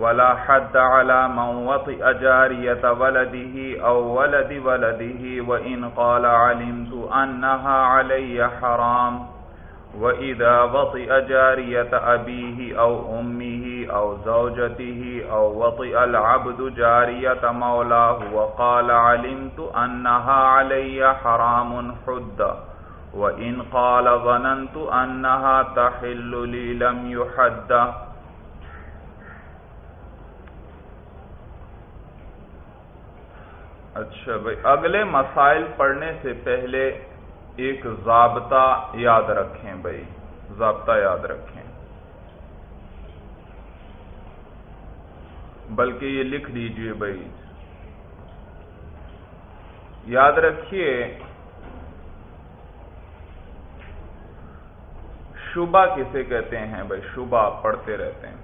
ولا حد على من وطئ جارية ولده أو ولد ولده، وإن قال علمت أنها علي حرام. وإذا وطئ جارية أبيه أو أمه أو زوجته أو وطئ العبد جارية مولاه وقال علمت أنها علي حرام حد. وإن قال ظننت أنها تحل لي لم يحد اچھا بھائی، اگلے مسائل پڑھنے سے پہلے ایک ضابطہ یاد رکھیں بھائی، ضابطہ یاد رکھیں۔ بلکہ یہ لکھ دیجیے بھائی۔ یاد رکھیے شبہ کسے کہتے ہیں بھائی؟ شبہ پڑھتے رہتے ہیں۔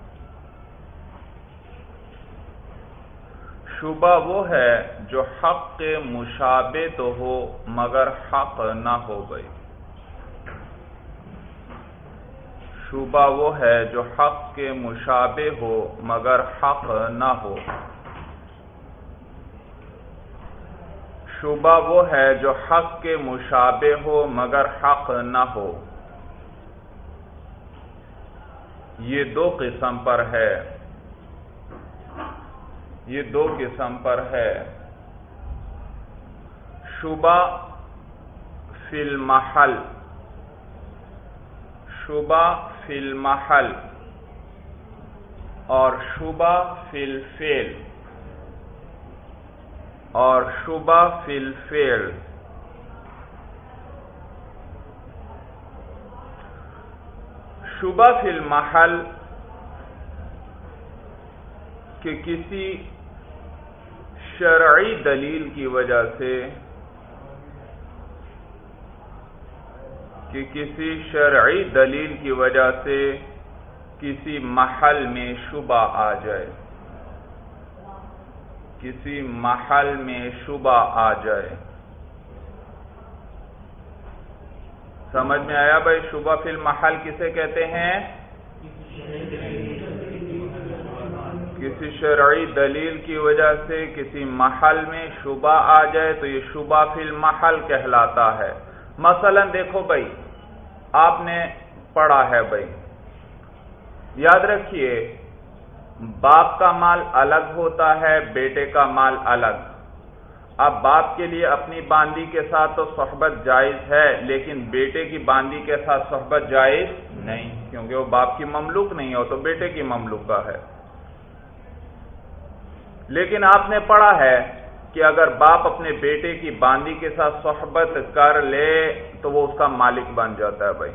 شبہ وہ ہے جو حق کے مشابے تو ہو مگر حق نہ ہو گئی۔ شبہ وہ ہے جو حق کے مشابے ہو مگر حق نہ ہو۔ شبہ وہ ہے جو حق کے مشابے ہو مگر حق نہ ہو۔ یہ دو قسم پر ہے۔ یہ دو قسم پر ہے۔ شبہ فی المحل۔ شبہ فی المحل۔ اور شبہ فی الفیل اور شبہ فی الفیل شبہ فی المحل کہ کسی شرعی دلیل کی وجہ سے کہ کسی شرعی دلیل کی وجہ سے کسی محل میں شبہ آ جائے۔ کسی محل میں شبہ آ جائے۔ سمجھ میں آیا بھائی؟ شبہ فی المحل کسے کہتے ہیں؟ کسی شرعی دلیل کی وجہ سے کسی محل میں شبہ آ جائے تو یہ شبہ فی المحل کہلاتا ہے۔ مثلا دیکھو بھائی، آپ نے پڑھا ہے بھائی۔ یاد رکھیے، باپ کا مال الگ ہوتا ہے، بیٹے کا مال الگ۔ اب باپ کے لیے اپنی باندی کے ساتھ تو صحبت جائز ہے، لیکن بیٹے کی باندی کے ساتھ صحبت جائز نہیں، کیونکہ وہ باپ کی مملوک نہیں ہو تو بیٹے کی مملوکہ ہے۔ لیکن آپ نے پڑھا ہے کہ اگر باپ اپنے بیٹے کی باندی کے ساتھ صحبت کر لے تو وہ اس کا مالک بن جاتا ہے بھائی۔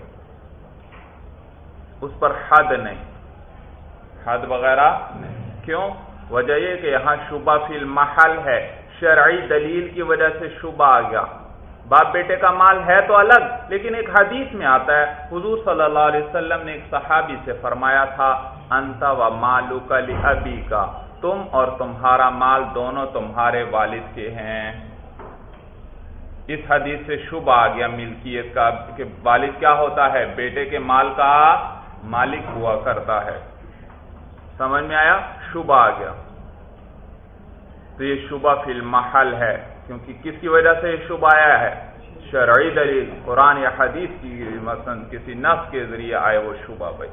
اس پر حد نہیں۔ حد وغیرہ کیوں؟ وجہ یہ کہ یہاں شبہ فی المحل ہے۔ شرعی دلیل کی وجہ سے شبہ آ گیا۔ باپ بیٹے کا مال ہے تو الگ، لیکن ایک حدیث میں آتا ہے۔ حضور صلی اللہ علیہ وسلم نے ایک صحابی سے فرمایا تھا، انت و مالو کلی ابی کا تم اور تمہارا مال دونوں تمہارے والد کے ہیں۔ اس حدیث سے شبہ آ گیا ملکیت کا کہ والد کیا ہوتا ہے؟ بیٹے کے مال کا مالک ہوا کرتا ہے۔ سمجھ میں آیا؟ شبہ آ گیا۔ تو یہ شبہ فی المحل ہے، کیونکہ کس کی وجہ سے یہ شبہ آیا ہے؟ شرعی دلیل، قرآن یا حدیث کی مثلا کسی نفس کے ذریعے آئے وہ شبہ بھائی۔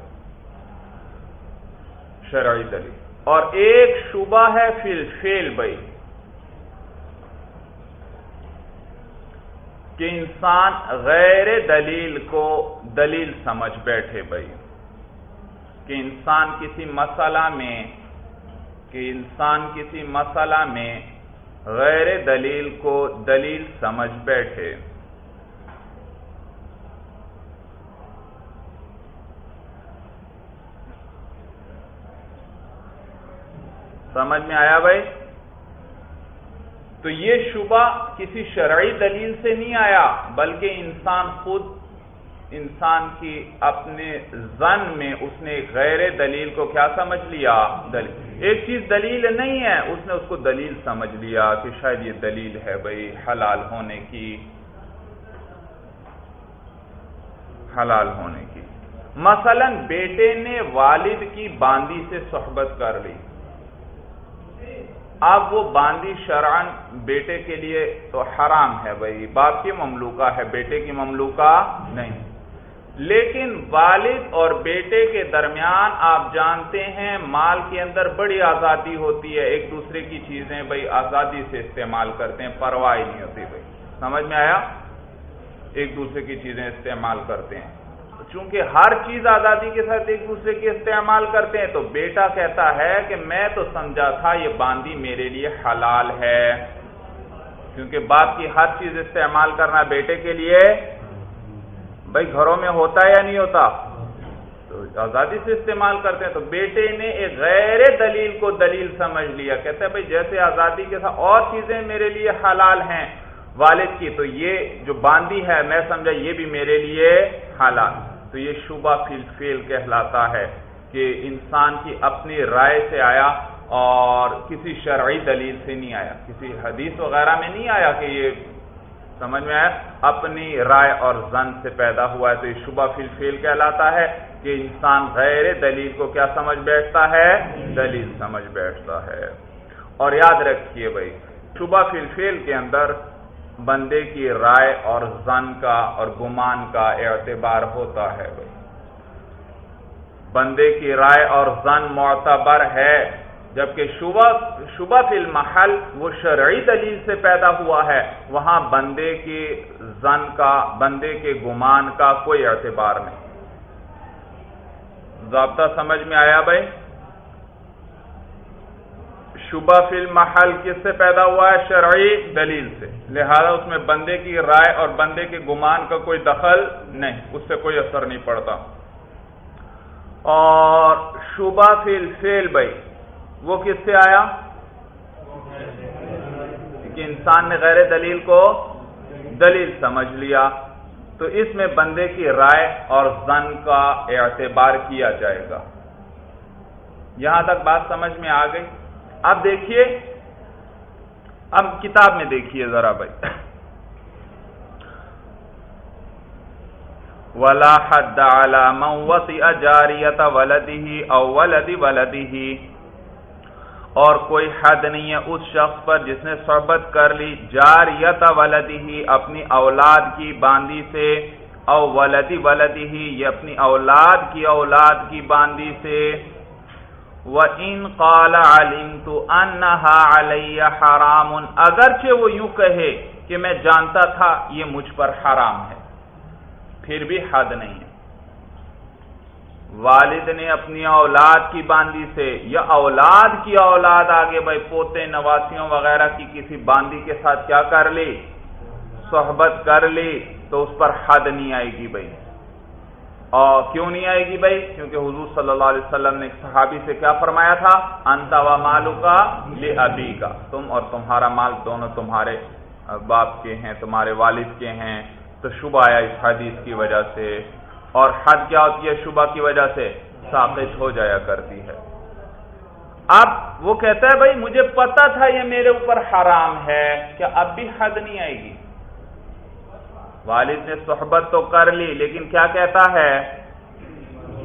شرعی دلیل۔ اور ایک شبہ ہے فل فیل بھائی، کہ انسان غیر دلیل کو دلیل سمجھ بیٹھے بھائی، کہ انسان کسی مسئلہ میں، کہ انسان کسی مسئلہ میں غیر دلیل کو دلیل سمجھ بیٹھے۔ سمجھ میں آیا بھائی؟ تو یہ شبہ کسی شرعی دلیل سے نہیں آیا، بلکہ انسان خود، انسان کی اپنے زن میں اس نے غیر دلیل کو کیا سمجھ لیا؟ دلیل۔ ایک چیز دلیل نہیں ہے، اس نے اس کو دلیل سمجھ لیا کہ شاید یہ دلیل ہے بھائی حلال ہونے کی۔ حلال ہونے کی۔ مثلا بیٹے نے والد کی باندی سے صحبت کر لی۔ اب وہ باندی شرعن بیٹے کے لیے تو حرام ہے بھائی، باپ کی مملوکہ ہے، بیٹے کی مملوکہ نہیں۔ لیکن والد اور بیٹے کے درمیان آپ جانتے ہیں، مال کے اندر بڑی آزادی ہوتی ہے۔ ایک دوسرے کی چیزیں بھائی آزادی سے استعمال کرتے ہیں، پرواہ نہیں ہوتی بھائی۔ سمجھ میں آیا؟ ایک دوسرے کی چیزیں استعمال کرتے ہیں۔ چونکہ ہر چیز آزادی کے ساتھ ایک دوسرے کی استعمال کرتے ہیں، تو بیٹا کہتا ہے کہ میں تو سمجھا تھا یہ باندی میرے لیے حلال ہے۔ کیونکہ باپ کی ہر چیز استعمال کرنا بیٹے کے لیے بھائی گھروں میں ہوتا ہے یا نہیں ہوتا؟ تو آزادی سے استعمال کرتے ہیں، تو بیٹے نے ایک غیر دلیل کو دلیل سمجھ لیا۔ کہتے ہیں بھائی جیسے آزادی کے ساتھ اور چیزیں میرے لیے حلال ہیں والد کی، تو یہ جو باندی ہے، میں سمجھا یہ بھی میرے لیے حلال۔ تو یہ شبہ فیل فیل کہلاتا ہے کہ انسان کی اپنی رائے سے آیا اور کسی شرعی دلیل سے نہیں آیا۔ کسی حدیث وغیرہ میں نہیں آیا کہ یہ سمجھ میں آیا، اپنی رائے اور زن سے پیدا ہوا ہے۔ تو یہ شبہ فیل فیل کہلاتا ہے کہ انسان غیر دلیل کو کیا سمجھ بیٹھتا ہے؟ دلیل سمجھ بیٹھتا ہے۔ اور یاد رکھیے بھائی، شبہ فیل فیل کے اندر بندے کی رائے اور زن کا اور گمان کا اعتبار ہوتا ہے بھائی۔ بندے کی رائے اور زن معتبر ہے، جبکہ شبہ شبہ فی المحل وہ شرعی دلیل سے پیدا ہوا ہے۔ وہاں بندے کی زن کا، بندے کے گمان کا کوئی اعتبار نہیں۔ ضابطہ سمجھ میں آیا بھائی؟ شبہ فی المحل کس سے پیدا ہوا ہے؟ شرعی دلیل سے۔ لہذا اس میں بندے کی رائے اور بندے کے گمان کا کوئی دخل نہیں، اس سے کوئی اثر نہیں پڑتا۔ اور شبہ فی الفیل بھائی، وہ کس سے آیا؟ کہ انسان نے غیر دلیل کو دلیل سمجھ لیا۔ تو اس میں بندے کی رائے اور زن کا اعتبار کیا جائے گا۔ یہاں تک بات سمجھ میں آ گئی؟ اب دیکھیے، اب کتاب میں دیکھیے ذرا بھائی۔ ولا حد اجاریت ولدی او ولدی ولدی اور کوئی حد نہیں ہے اس شخص پر جس نے صحبت کر لی، جاریت ولدی اپنی اولاد کی باندی سے۔ او ولدی ولدی یہ اپنی اولاد کی اولاد کی باندی سے۔ وَإِن قَالَ عَلِمْتُ أَنَّهَا عَلَيَّ حَرَامٌ، اگرچہ وہ یوں کہے کہ میں جانتا تھا یہ مجھ پر حرام ہے، پھر بھی حد نہیں ہے۔ والد نے اپنی اولاد کی باندی سے، یا اولاد کی اولاد آگے بھائی، پوتے، نواسیوں وغیرہ کی کسی باندی کے ساتھ کیا کر لی؟ صحبت کر لی، تو اس پر حد نہیں آئے گی بھائی۔ اور کیوں نہیں آئے گی بھائی؟ کیونکہ حضور صلی اللہ علیہ وسلم نے صحابی سے کیا فرمایا تھا؟ انتا و مالو کا لے ابھی کا تم اور تمہارا مال دونوں تمہارے باپ کے ہیں، تمہارے والد کے ہیں۔ تو شبہ آیا اس حدیث کی وجہ سے۔ اور حد کیا ہوتی ہے شبہ کی وجہ سے؟ ثابت ہو جایا کرتی ہے۔ اب وہ کہتا ہے، بھائی، مجھے پتا تھا یہ میرے اوپر حرام ہے، کیا اب بھی حد نہیں آئے گی؟ والد نے صحبت تو کر لی، لیکن کیا کہتا ہے؟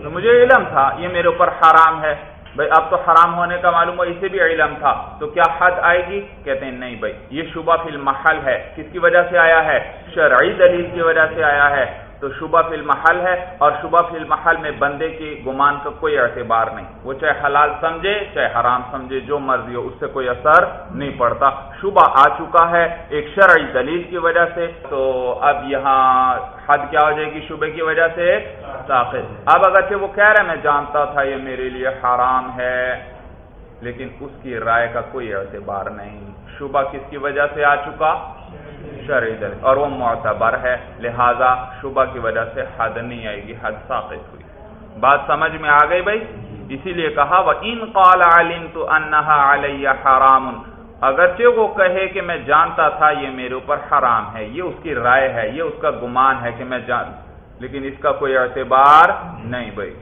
مجھے علم تھا، یہ میرے اوپر حرام ہے۔ بھائی، اب تو حرام ہونے کا معلوم ہو، اسے بھی علم تھا۔ تو کیا حد آئے گی؟ کہتے ہیں، نہیں بھائی، یہ شبہ فی المحل ہے۔ کس کی وجہ سے آیا ہے؟ شرعی دلیل کی وجہ سے آیا ہے۔ تو شبہ فی المحل ہے اور شبہ فی المحل میں بندے کی گمان کا کوئی اعتبار نہیں۔ وہ چاہے حلال سمجھے، چاہے حرام سمجھے، جو مرضی ہو، اس سے کوئی اثر نہیں پڑتا۔ شبہ آ چکا ہے ایک شرعی دلیل کی وجہ سے۔ تو اب یہاں حد کیا ہو جائے گی شبے کی وجہ سے؟ طاقت اب اگرچہ وہ کہہ رہے میں جانتا تھا یہ میرے لیے حرام ہے، لیکن اس کی رائے کا کوئی اعتبار نہیں۔ شبہ کس کی وجہ سے آ چکا؟ شرعی دلیل اور وہ معتبر ہے، لہذا شبہ کی وجہ سے حد نہیں آئے گی حد ساقط ہوئی۔ بات سمجھ میں آ گئی بھائی؟ اسی لیے کہا وہ ان قال علم تو انہا علیہ حرام۔ اگرچہ وہ کہے کہ میں جانتا تھا یہ میرے اوپر حرام ہے، یہ اس کی رائے ہے، یہ اس کا گمان ہے کہ میں جان، لیکن اس کا کوئی اعتبار نہیں بھائی۔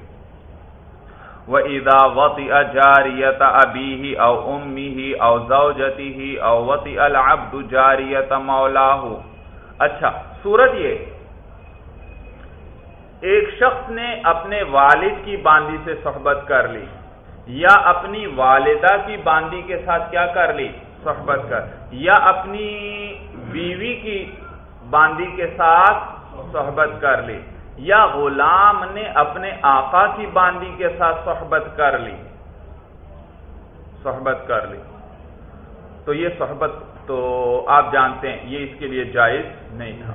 وہ ادا وطی اجاریت ابی ہی او امی ہی او زوجتی ہی او وطی العبد جاریت مولا اچھا سورت یہ۔ ایک شخص نے اپنے والد کی باندی سے صحبت کر لی یا اپنی والدہ کی باندی کے ساتھ کیا کر لی؟ صحبت کر۔ یا اپنی بیوی کی باندی کے ساتھ صحبت کر لی۔ یا غلام نے اپنے آقا کی باندی کے ساتھ صحبت کر لی۔ صحبت کر لی۔ تو یہ صحبت تو آپ جانتے ہیں، یہ اس کے لیے جائز نہیں تھا۔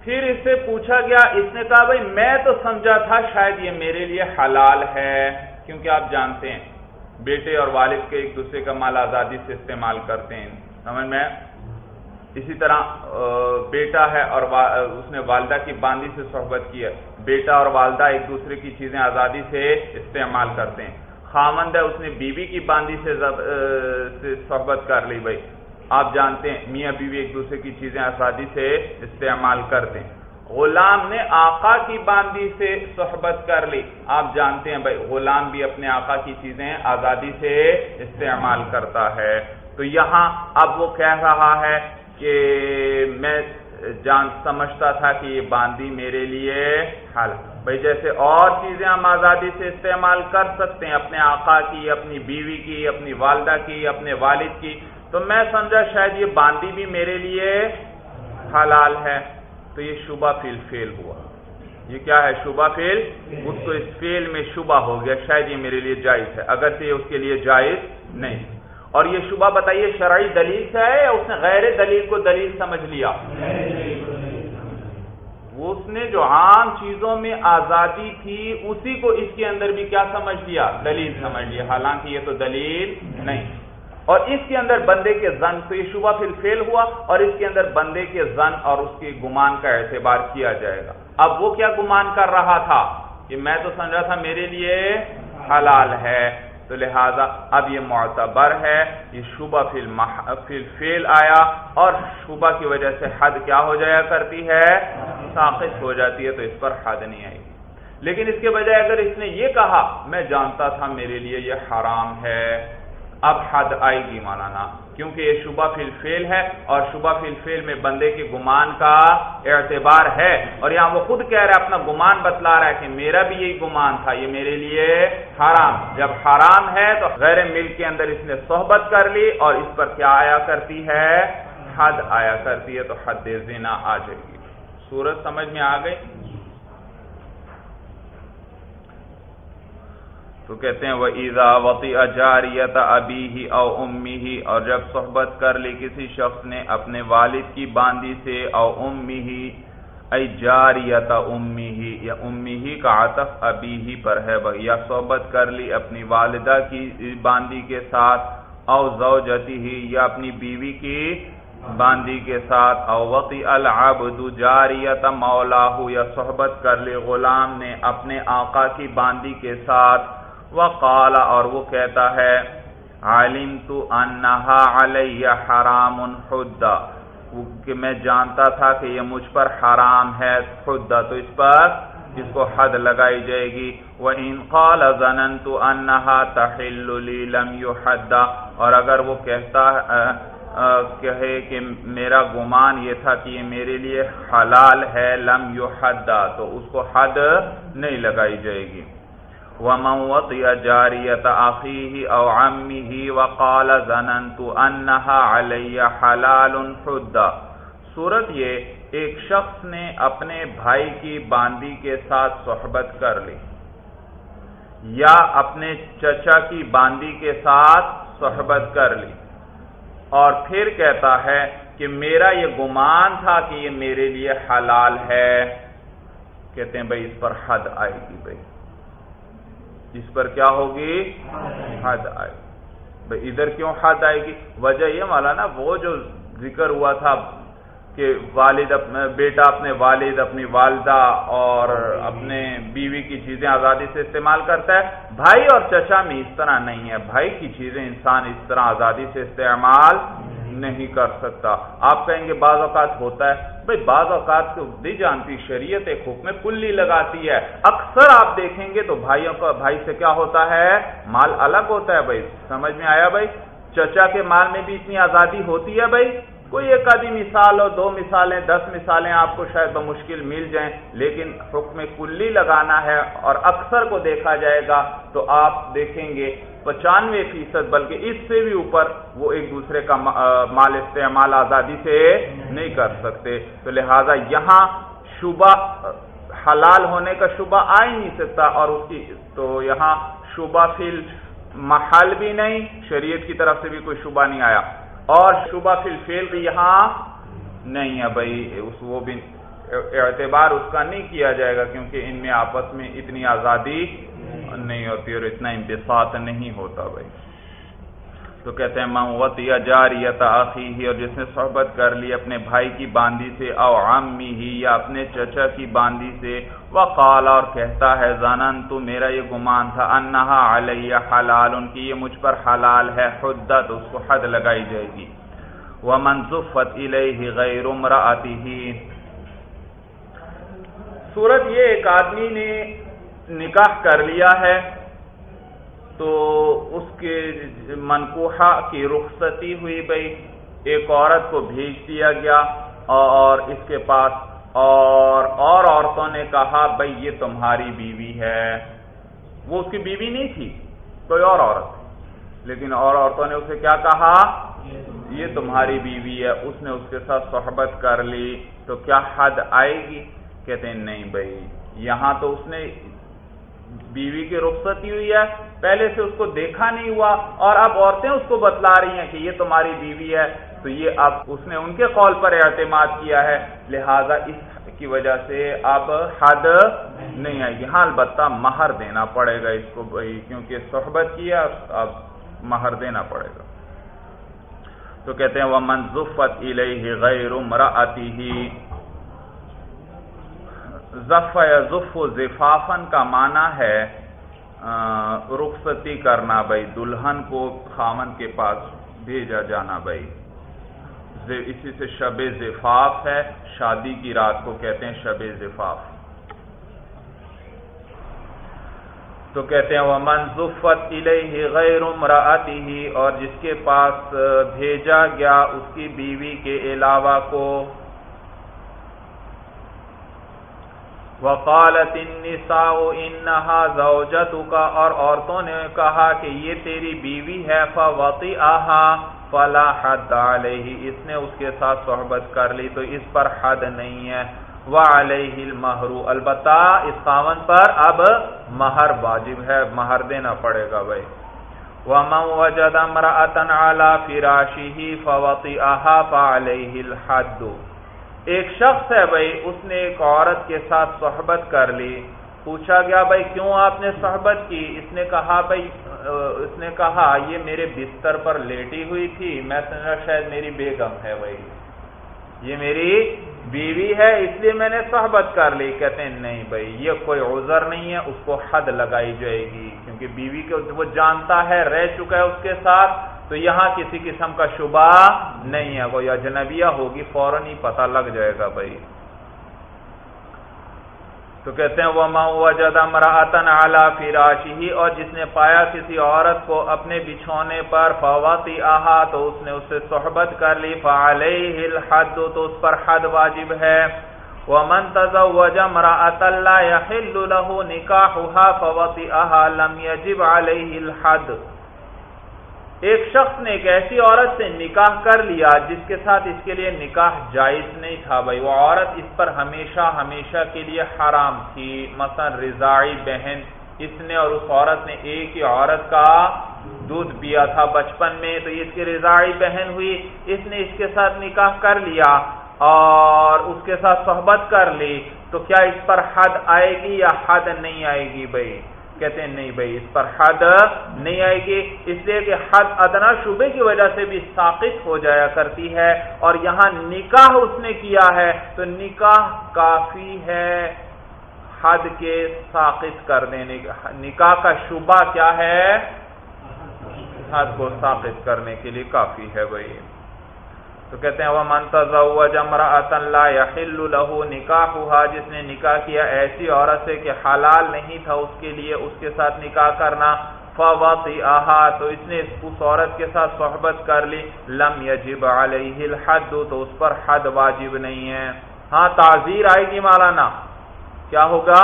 پھر اس سے پوچھا گیا، اس نے کہا، بھائی، میں تو سمجھا تھا شاید یہ میرے لیے حلال ہے، کیونکہ آپ جانتے ہیں، بیٹے اور والد کے ایک دوسرے کا مال آزادی سے استعمال کرتے ہیں۔ سمجھ میں اسی طرح بیٹا ہے اور اس نے والدہ کی باندی سے صحبت کی ہے۔ بیٹا اور والدہ ایک دوسرے کی چیزیں آزادی سے استعمال کرتے ہیں۔ خامند ہے، اس نے بیوی کی باندی سے صحبت کر لی بھائی۔ آپ جانتے ہیں، میاں بیوی ایک دوسرے کی چیزیں آزادی سے استعمال کرتے ہیں۔ غلام نے آقا کی باندی سے صحبت کر لی۔ آپ جانتے ہیں بھائی، غلام بھی اپنے آقا کی چیزیں آزادی سے استعمال کرتا ہے۔ تو یہاں اب وہ کہہ رہا ہے کہ میں جان سمجھتا تھا کہ یہ باندی میرے لیے حل بھائی جیسے اور چیزیں ہم آزادی سے استعمال کر سکتے ہیں، اپنے آقا کی، اپنی بیوی کی، اپنی والدہ کی، اپنے والد کی، تو میں سمجھا شاید یہ باندی بھی میرے لیے حلال ہے۔ تو یہ شبہ فیل فیل ہوا۔ یہ کیا ہے شبہ فیل؟ اس کو اس فیل میں شبہ ہو گیا، شاید یہ میرے لیے جائز ہے۔ اگر سے اس کے لیے جائز نہیں۔ اور یہ شبہ بتائیے، شرعی دلیل سے ہے یا اس نے غیر دلیل کو دلیل سمجھ لیا؟ اس نے جو عام چیزوں میں آزادی تھی، اسی کو اس کے اندر بھی کیا سمجھ لیا؟ دلیل سمجھ لیا۔ حالانکہ یہ تو دلیل نہیں۔ اور اس کے اندر بندے کے زن، تو یہ شبہ پھر فیل ہوا اور اس کے اندر بندے کے زن اور اس کے گمان کا اعتبار کیا جائے گا۔ اب وہ کیا گمان کر رہا تھا؟ کہ میں تو سمجھا تھا میرے لیے حلال ہے۔ تو لہذا اب یہ معتبر ہے، یہ شبہ فی فیل آیا اور شبہ کی وجہ سے حد کیا ہو جایا کرتی ہے؟ ساخت ہو جاتی ہے، تو اس پر حد نہیں آئے گی لیکن اس کے بجائے اگر اس نے یہ کہا، میں جانتا تھا میرے لیے یہ حرام ہے۔ اب حد آئے گی مولانا۔ کیونکہ یہ شبہ فی الفیل ہے اور شبہ فی الفیل میں بندے کے گمان کا اعتبار ہے اور یہاں وہ خود کہہ رہا ہے، اپنا گمان بتلا رہا ہے کہ میرا بھی یہی گمان تھا، یہ میرے لیے حرام۔ جب حرام ہے تو غیر ملک کے اندر اس نے صحبت کر لی اور اس پر کیا آیا کرتی ہے؟ حد آیا کرتی ہے تو حد زنا آ جائے گی۔ سورج سمجھ میں آ گئی؟ تو کہتے ہیں وہ ایزا وقی اجاریت ابھی ہی او امی ہی اور جب صحبت کر لی کسی شخص نے اپنے والد کی باندی سے او امی ہی اے جاریت امی ہی یا امی ہی کا عطف ابھی ہی پر ہے، یا صحبت کر لی اپنی والدہ کی باندی کے ساتھ او زوجتی ہی یا اپنی بیوی کی باندی کے ساتھ او وقی العبد جاریت مولا یا صحبت کر لی غلام نے اپنے آقا کی باندی کے ساتھ وقال، اور وہ کہتا ہے عالم تو انہا علیہ حرام حدا کہ میں جانتا تھا کہ یہ مجھ پر حرام ہے حدا تو اس پر جس کو حد لگائی جائے گی. وہ ان قال زنن تو انہا تحل لم اور اگر وہ کہتا کہے کہ میرا گمان یہ تھا کہ یہ میرے لیے حلال ہے، لم یحدا تو اس کو حد نہیں لگائی جائے گی. ومن وطي جارية أخيه أو عمه وقال ظننت أنها علي حلال حدا صورت یہ ایک شخص نے اپنے بھائی کی باندی کے ساتھ صحبت کر لی۔ یا اپنے چچا کی باندی کے ساتھ صحبت کر لی۔ اور پھر کہتا ہے کہ میرا یہ گمان تھا کہ یہ میرے لیے حلال ہے۔ کہتے ہیں بھائی اس پر حد آئے گی بھائی۔ اس پر کیا ہوگی؟ حد آئے۔ بھائی، ادھر کیوں حد آئے گی؟ وجہ یہ مالا نا وہ جو ذکر ہوا تھا کہ والد اپنے بیٹا اپنے والد، اپنی والدہ اور اپنے بیوی کی چیزیں آزادی سے استعمال کرتا ہے۔ بھائی اور چچا میں اس طرح نہیں ہے۔ بھائی کی چیزیں انسان اس طرح آزادی سے استعمال نہیں کر سکتا۔ آپ کہیں گے بعض اوقات ہوتا ہے، بھائی بعض اوقات کو دی جانتی شریعت ایک حکم کلی لگاتی ہے۔ اکثر آپ دیکھیں گے تو بھائیوں کا بھائی سے کیا ہوتا ہے؟ مال الگ ہوتا ہے بھائی۔ سمجھ میں آیا بھائی؟ چچا کے مال میں بھی اتنی آزادی ہوتی ہے بھائی؟ کوئی ایک آدھی مثال ہو، دو مثالیں، دس مثالیں آپ کو شاید بمشکل مل جائیں، لیکن حکم کلی لگانا ہے اور اکثر کو دیکھا جائے گا تو آپ دیکھیں گے پچانوے فیصد، بلکہ اس سے بھی اوپر وہ ایک دوسرے کا مال استعمال آزادی سے نہیں کر سکتے۔ تو لہذا یہاں شبہ، حلال ہونے کا شبہ آ ہی نہیں سکتا اور اس کی، تو یہاں شبہ فل محل بھی نہیں، شریعت کی طرف سے بھی کوئی شبہ نہیں آیا۔ اور شبہ فی الفیل بھی یہاں نہیں ہے بھائی، اس وہ بھی اعتبار اس کا نہیں کیا جائے گا کیونکہ ان میں آپس میں اتنی آزادی نہیں ہوتی اور اتنا انتفاط نہیں ہوتا بھائی۔ تو کہتے ہیں موت یا جاریت آخی ہی اور جس نے صحبت کر لی اپنے بھائی کی باندی سے او عامی ہی یا اپنے چچا کی باندی سے وہ کالا اور کہتا ہے زانن تو میرا یہ گمان تھا انہا علیہ حلال ان کی یہ مجھ پر حلال ہے، حدت، اس کو حد لگائی جائے گی۔ وہ منظفت الیہ غیر امراتی ہی صورت یہ ایک آدمی نے نکاح کر لیا ہے۔ تو اس کے منقوحہ کی رخصتی ہوئی بھائی ایک عورت کو بھیج دیا گیا اور اس کے پاس اور اور عورتوں نے کہا بھائی یہ تمہاری بیوی ہے۔ وہ اس کی بیوی نہیں تھی، کوئی اور عورت لیکن اور عورتوں نے اسے کیا کہا؟ یہ تمہاری بیوی ہے۔ اس نے اس کے ساتھ صحبت کر لی۔ تو کیا حد آئے گی؟ کہتے ہیں، نہیں بھائی یہاں تو اس نے بیوی کی رخصتی ہوئی ہے، پہلے سے اس کو دیکھا نہیں ہوا اور اب عورتیں اس کو بتلا رہی ہیں کہ یہ تمہاری بیوی ہے۔ تو یہ اب اس نے ان کے قول پر اعتماد کیا ہے۔ لہذا اس کی وجہ سے اب حد نہیں آئے گی ہاں البتہ مہر دینا پڑے گا اس کو کیونکہ صحبت کیا اب مہر دینا پڑے گا۔ تو کہتے ہیں وہ منظفت الیہ غیر مرتی ہی ظف یا ظف زفافن کا معنی ہے رخصتی کرنا بھائی دلہن کو خامن کے پاس بھیجا جانا بھائی اسی سے شب زفاف ہے، شادی کی رات کو کہتے ہیں شب زفاف۔ تو کہتے ہیں وہ منظفت الیہ غیر امراتی ہی اور جس کے پاس بھیجا گیا اس کی بیوی کے علاوہ کو وقالت النساء انہا زوجتک اور عورتوں نے کہا کہ یہ تیری بیوی ہے فوطئہا فلا حد علیہ، اس نے اس کے ساتھ صحبت کر لی، تو اس پر حد نہیں ہے، وعلیہ المہر، البتہ اس خاون پر اب مہر واجب ہے، مہر دینا پڑے گا بھائی۔ وَمَنْ وَجَدَ امْرَأَةً عَلَى فِرَاشِهِ فَوَطِئَهَا فَعَلَيْهِ الْحَدُّ۔ ایک شخص ہے بھائی، اس نے ایک عورت کے ساتھ صحبت کر لی۔ پوچھا گیا، بھائی، کیوں آپ نے صحبت کی؟ اس نے کہا، بھائی، اس نے کہا، یہ میرے بستر پر لیٹی ہوئی تھی۔ میں سمجھا شاید میری بیگم ہے بھائی۔ یہ میری بیوی ہے، اس لیے میں نے صحبت کر لی۔ کہتے ہیں، نہیں بھائی، یہ کوئی عذر نہیں ہے، اس کو حد لگائی جائے گی۔ کیونکہ بیوی کے وہ جانتا ہے، رہ چکا ہے اس کے ساتھ۔ تو یہاں کسی قسم کا شبہ نہیں ہے۔ کوئی اجنبیہ ہوگی، فوراً ہی پتہ لگ جائے گا بھائی۔ تو کہتے ہیں وہ ماں وجد مراطن اعلیٰ فراشی اور جس نے پایا کسی عورت کو اپنے بچھونے پر فواتی آہا تو اس نے اس سے صحبت کر لی۔ فعلیہ الحد، تو اس پر حد واجب ہے۔ ومن تزوج امرأة لا يحل له نكاحها فوطئها لم يجب عليه الحد۔ ایک شخص نے ایک ایسی عورت سے نکاح کر لیا جس کے ساتھ اس کے لیے نکاح جائز نہیں تھا بھائی۔ وہ عورت اس پر ہمیشہ ہمیشہ کے لیے حرام تھی۔ مثلا رضائی بہن، اس نے اور اس عورت نے ایک ہی عورت کا دودھ پیا تھا بچپن میں، تو اس کی رضائی بہن ہوئی۔ اس نے اس کے ساتھ نکاح کر لیا اور اس کے ساتھ صحبت کر لی۔ تو کیا اس پر حد آئے گی یا حد نہیں آئے گی بھائی؟ کہتے ہیں، نہیں بھائی، اس پر حد نہیں آئے گی۔ اس لیے کہ حد ادنا شبے کی وجہ سے بھی ساقط ہو جایا کرتی ہے اور یہاں نکاح اس نے کیا ہے، تو نکاح کافی ہے حد کے ساقط کر دینے نکاح کا شبہ کیا ہے؟ حد کو ساقط کرنے کے لیے کافی ہے بھائی۔ تو کہتے ہیں وہ منتظ لا يحل له نکاح جس نے نکاح کیا ایسی عورت سے کہ حلال نہیں تھا اس کے لیے اس کے ساتھ نکاح کرنا فوتی آہا تو اس نے اس عورت کے ساتھ صحبت کر لی، لم یجب علیہ الحد، تو اس پر حد واجب نہیں ہے۔ ہاں تعزیر آئے گی مولانا؟ کیا ہوگا؟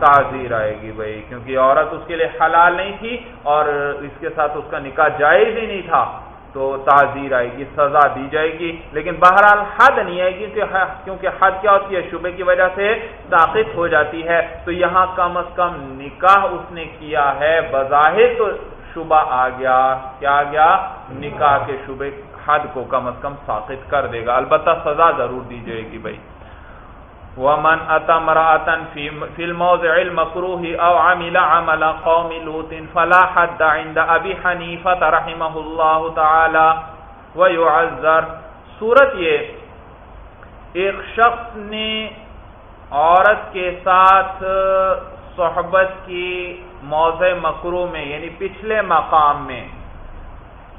تعزیر آئے گی بھائی، کیونکہ عورت اس کے لیے حلال نہیں تھی اور اس کے ساتھ اس کا نکاح جائز ہی نہیں تھا۔ تو تعزیر آئے گی، سزا دی جائے گی۔ لیکن بہرحال حد نہیں آئے گی، کیونکہ حد کیا ہوتی ہے؟ شبے کی وجہ سے طاقت ہو جاتی ہے۔ تو یہاں کم از کم نکاح اس نے کیا ہے؟ بظاہر تو شبہ آ گیا۔ کیا آ گیا؟ نکاح کے شبے حد کو کم از کم ساخت کر دے گا۔ البتہ سزا ضرور دی جائے گی بھائی۔ ومن اتى امراه في في الموضع المكروه او عمل عمل قوم لوط فلا حد عند ابي حنيفه رحمه الله تعالى ويعذر صورت یہ ایک شخص نے عورت کے ساتھ صحبت کی موضع مکرو میں یعنی پچھلے مقام میں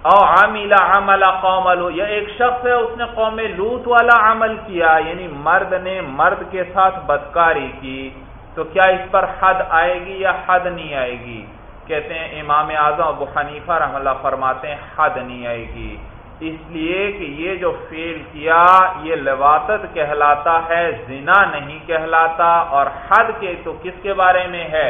او عمل عمل قوم لو یا ایک شخص ہے، اس نے قوم لوت والا عمل کیا یعنی مرد نے مرد کے ساتھ بدکاری کی، تو کیا اس پر حد آئے گی یا حد نہیں آئے گی؟ کہتے ہیں امام اعظم ابو حنیفہ رحم اللہ فرماتے ہیں، حد نہیں آئے گی۔ اس لیے کہ یہ جو فیل کیا، یہ لواتت کہلاتا ہے، زنا نہیں کہلاتا، اور حد کے تو کس کے بارے میں ہے؟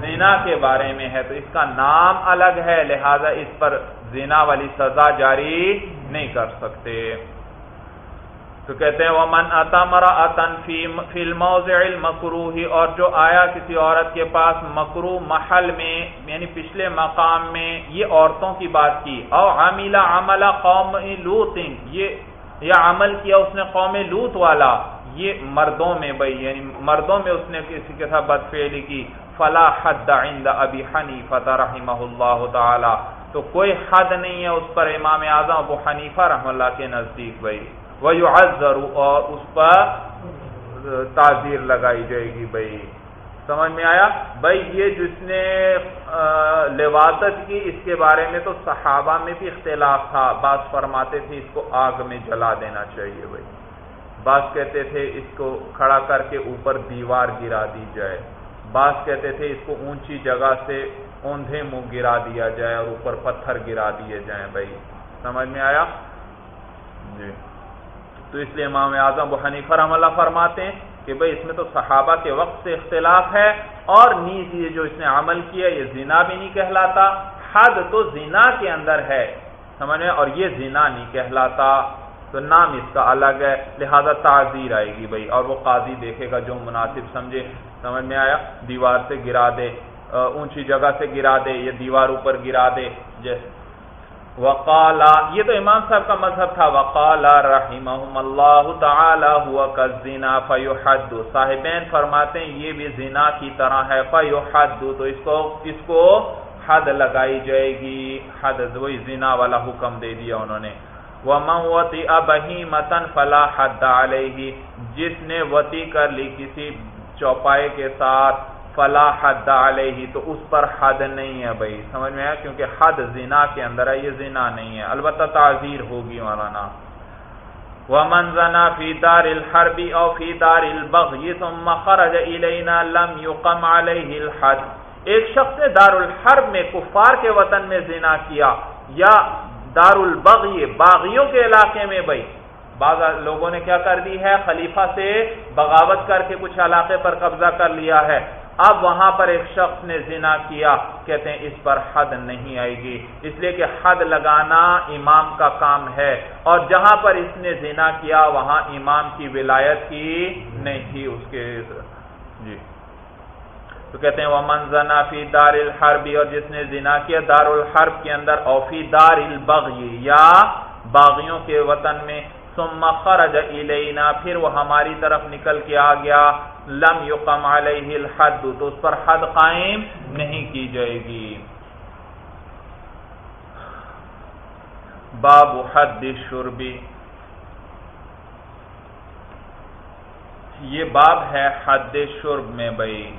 زنا کے بارے میں ہے، تو اس کا نام الگ ہے، لہذا اس پر زنا والی سزا جاری نہیں کر سکتے۔ تو کہتے ہیں، ومن اتمرا اتن المکروہ اور جو آیا کسی عورت کے پاس مکرو محل میں یعنی پچھلے مقام میں یہ عورتوں کی بات کی او عمل عمل قوم لوت یہ عمل کیا اس نے قوم لوت والا، یہ مردوں میں بھائی یعنی مردوں میں اس نے کسی کے ساتھ بدفعلی کی، فلا حد عند ابی حنیفہ رحمہ اللہ تعالی تو کوئی حد نہیں ہے اس پر امام اعظم ابو حنیفہ رحم اللہ کے نزدیک بھائی۔ وہ اور اس پر تعزیر لگائی جائے گی بھائی۔ سمجھ میں آیا؟ بھائی، یہ جس نے لواتت کی، اس کے بارے میں تو صحابہ میں بھی اختلاف تھا۔ بعض فرماتے تھے اس کو آگ میں جلا دینا چاہیے بھائی۔ بعض کہتے تھے اس کو کھڑا کر کے اوپر دیوار گرا دی جائے۔ بعض کہتے تھے اس کو اونچی جگہ سے اوندھے منہ گرا دیا جائے اور اوپر پتھر گرا دیے جائیں بھائی۔ سمجھ میں آیا؟ جی۔ تو اس لیے امام اعظم حنیفہ رحم اللہ فرماتے ہیں کہ بھائی اس میں تو صحابہ کے وقت سے اختلاف ہے اور نیز یہ جو اس نے عمل کیا، یہ زنا بھی نہیں کہلاتا، حد تو زنا کے اندر ہے۔ سمجھ میں؟ اور یہ زنا نہیں کہلاتا۔ تو نام اس کا الگ ہے، لہذا تعزیر آئے گی بھائی۔ اور وہ قاضی دیکھے گا جو مناسب سمجھے۔ سمجھ میں آیا؟ دیوار سے گرا دے۔ اونچی جگہ سے گرا دے یا دیوار اوپر گرا دے جیسے وقالا، یہ تو امام صاحب کا مذہب تھا، وقالا رحمہم اللہ تعالی ہوا کزنا فیحد۔ صاحبین فرماتے ہیں، یہ بھی زنا کی طرح ہے، فیحد۔ تو اس کو اس کو حد لگائی جائے گی، حد، وہی زنا والا حکم دے دیا انہوں نے۔ وَمَنْ وَطِئَ بَهِيمَةً فَلَا حَدَّ عَلَيْهِ۔ جس نے وطی کر لی کسی چوپائے کے ساتھ فلا حد علیہ، تو اس پر حد نہیں ہے بھائی۔ سمجھ میں آیا؟ کیونکہ حد زنا کے اندر ہے، یہ زنا نہیں ہے۔ البتہ تعزیر ہوگی مولانا۔ ومن زنا فی دار الحرب او فی دار البغی ثم خرج الینا لم یقم علیہ الحد۔ ایک شخص نے دار الحرب میں کفار کے وطن میں زنا کیا، یا دار البغی باغیوں کے علاقے میں بھائی۔ بعض لوگوں نے کیا کر دی ہے؟ خلیفہ سے بغاوت کر کے کچھ علاقے پر قبضہ کر لیا ہے۔ اب وہاں پر ایک شخص نے زنا کیا، کہتے ہیں اس پر حد نہیں آئے گی۔ اس لیے کہ حد لگانا امام کا کام ہے۔ اور جہاں پر اس نے زنا کیا، وہاں امام کی ولایت کی نہیں تھی اس کے۔ جی۔ تو کہتے ہیں وہ منزنا فی دار الحربی اور جس نے زنا کیا دار الحرب کے اندر فی دار البغی یا باغیوں کے وطن میں ثم خرج الینا پھر وہ ہماری طرف نکل کے آ گیا۔ لم یقم علیہ الحد، تو اس پر حد قائم نہیں کی جائے گی۔ باب حد شربی یہ باب ہے حد شرب میں بھائی۔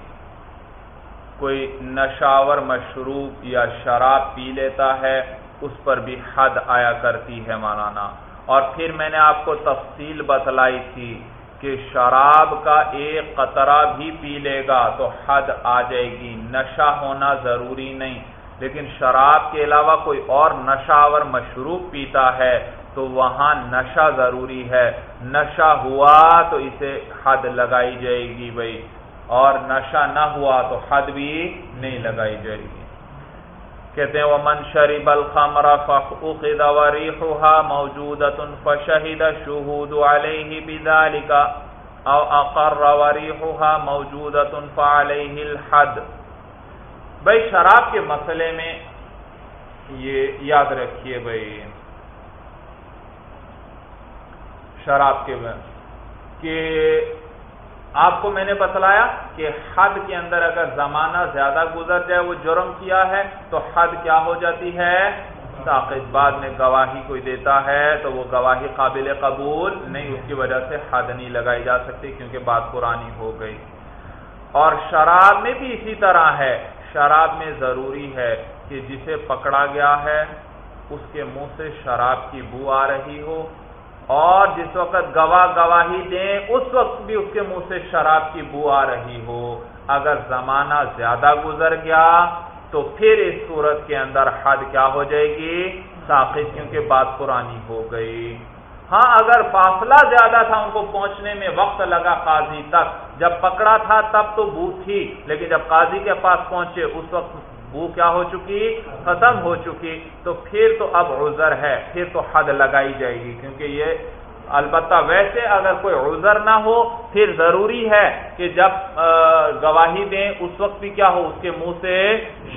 کوئی نشاور مشروب یا شراب پی لیتا ہے، اس پر بھی حد آیا کرتی ہے مولانا۔ اور پھر میں نے آپ کو تفصیل بتلائی تھی کہ شراب کا ایک قطرہ بھی پی لے گا تو حد آ جائے گی۔ نشہ ہونا ضروری نہیں۔ لیکن شراب کے علاوہ کوئی اور نشاور مشروب پیتا ہے تو وہاں نشہ ضروری ہے۔ نشہ ہوا تو اسے حد لگائی جائے گی بھائی۔ اور نشہ نہ ہوا تو حد بھی نہیں لگائی جائے گی۔ کہتے ہیں وہ من شریب الخمر فاخذ وريحها موجوده فشهد شهود عليه بذلك او اقر وريحها موجوده فعليه الحد. بھائی، شراب کے مسئلے میں یہ یاد رکھیے بھائی، شراب کے کہ آپ کو میں نے بتلایا کہ حد کے اندر اگر زمانہ زیادہ گزر جائے، وہ جرم کیا ہے، تو حد کیا ہو جاتی ہے؟ تاخت بعد میں گواہی کوئی دیتا ہے، تو وہ گواہی قابل قبول نہیں، اس کی وجہ سے حد نہیں لگائی جا سکتی کیونکہ بات پرانی ہو گئی۔ اور شراب میں بھی اسی طرح ہے۔ شراب میں ضروری ہے کہ جسے پکڑا گیا ہے، اس کے منہ سے شراب کی بو آ رہی ہو اور جس وقت گواہ گواہی دیں، اس وقت بھی اس کے منہ سے شراب کی بو آ رہی ہو۔ اگر زمانہ زیادہ گزر گیا، تو پھر اس صورت کے اندر حد کیا ہو جائے گی؟ ساخت، کیونکہ بات پرانی ہو گئی۔ ہاں اگر فاصلہ زیادہ تھا ان کو پہنچنے میں، وقت لگا قاضی تک۔ جب پکڑا تھا، تب تو بو تھی، لیکن جب قاضی کے پاس پہنچے، اس وقت بو کیا ہو چکی؟ ختم ہو چکی۔ تو پھر تو اب عذر ہے، پھر تو حد لگائی جائے گی، کیونکہ یہ البتہ ویسے اگر کوئی عذر نہ ہو، پھر ضروری ہے کہ جب گواہی دیں، اس وقت بھی کیا ہو، اس کے منہ سے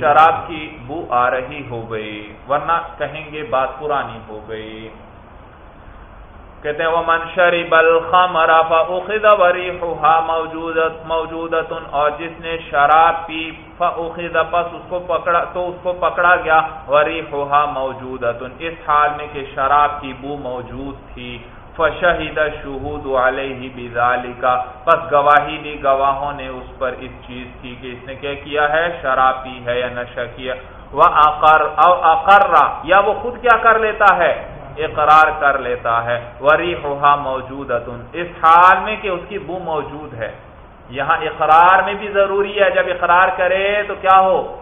شراب کی بو آ رہی ہو گئی، ورنہ کہیں گے بات پرانی ہو گئی۔ کہتے ہیں وہ منشری بل خمرا فاخذ وريحها موجودت موجودت، اور جس نے شراب پی فاخذ پس اس کو پکڑا تو اس کو پکڑا گیا، وريحها موجودت۔ اس حال میں کہ شراب کی بو موجود تھی۔ فشہد شہود علیہ بذالک پس گواہی دی، گواہوں نے اس پر اس چیز کی کہ اس نے کیا کیا ہے؟ شراب پی ہے یا نشہ کیا۔ وہ اقر او اقر، یا وہ خود کیا کر لیتا ہے؟ اقرار کر لیتا ہے۔ وری موجود اس حال میں کہ اس کی بو موجود ہے۔ یہاں اقرار میں بھی ضروری ہے۔ جب اقرار کرے تو کیا ہو؟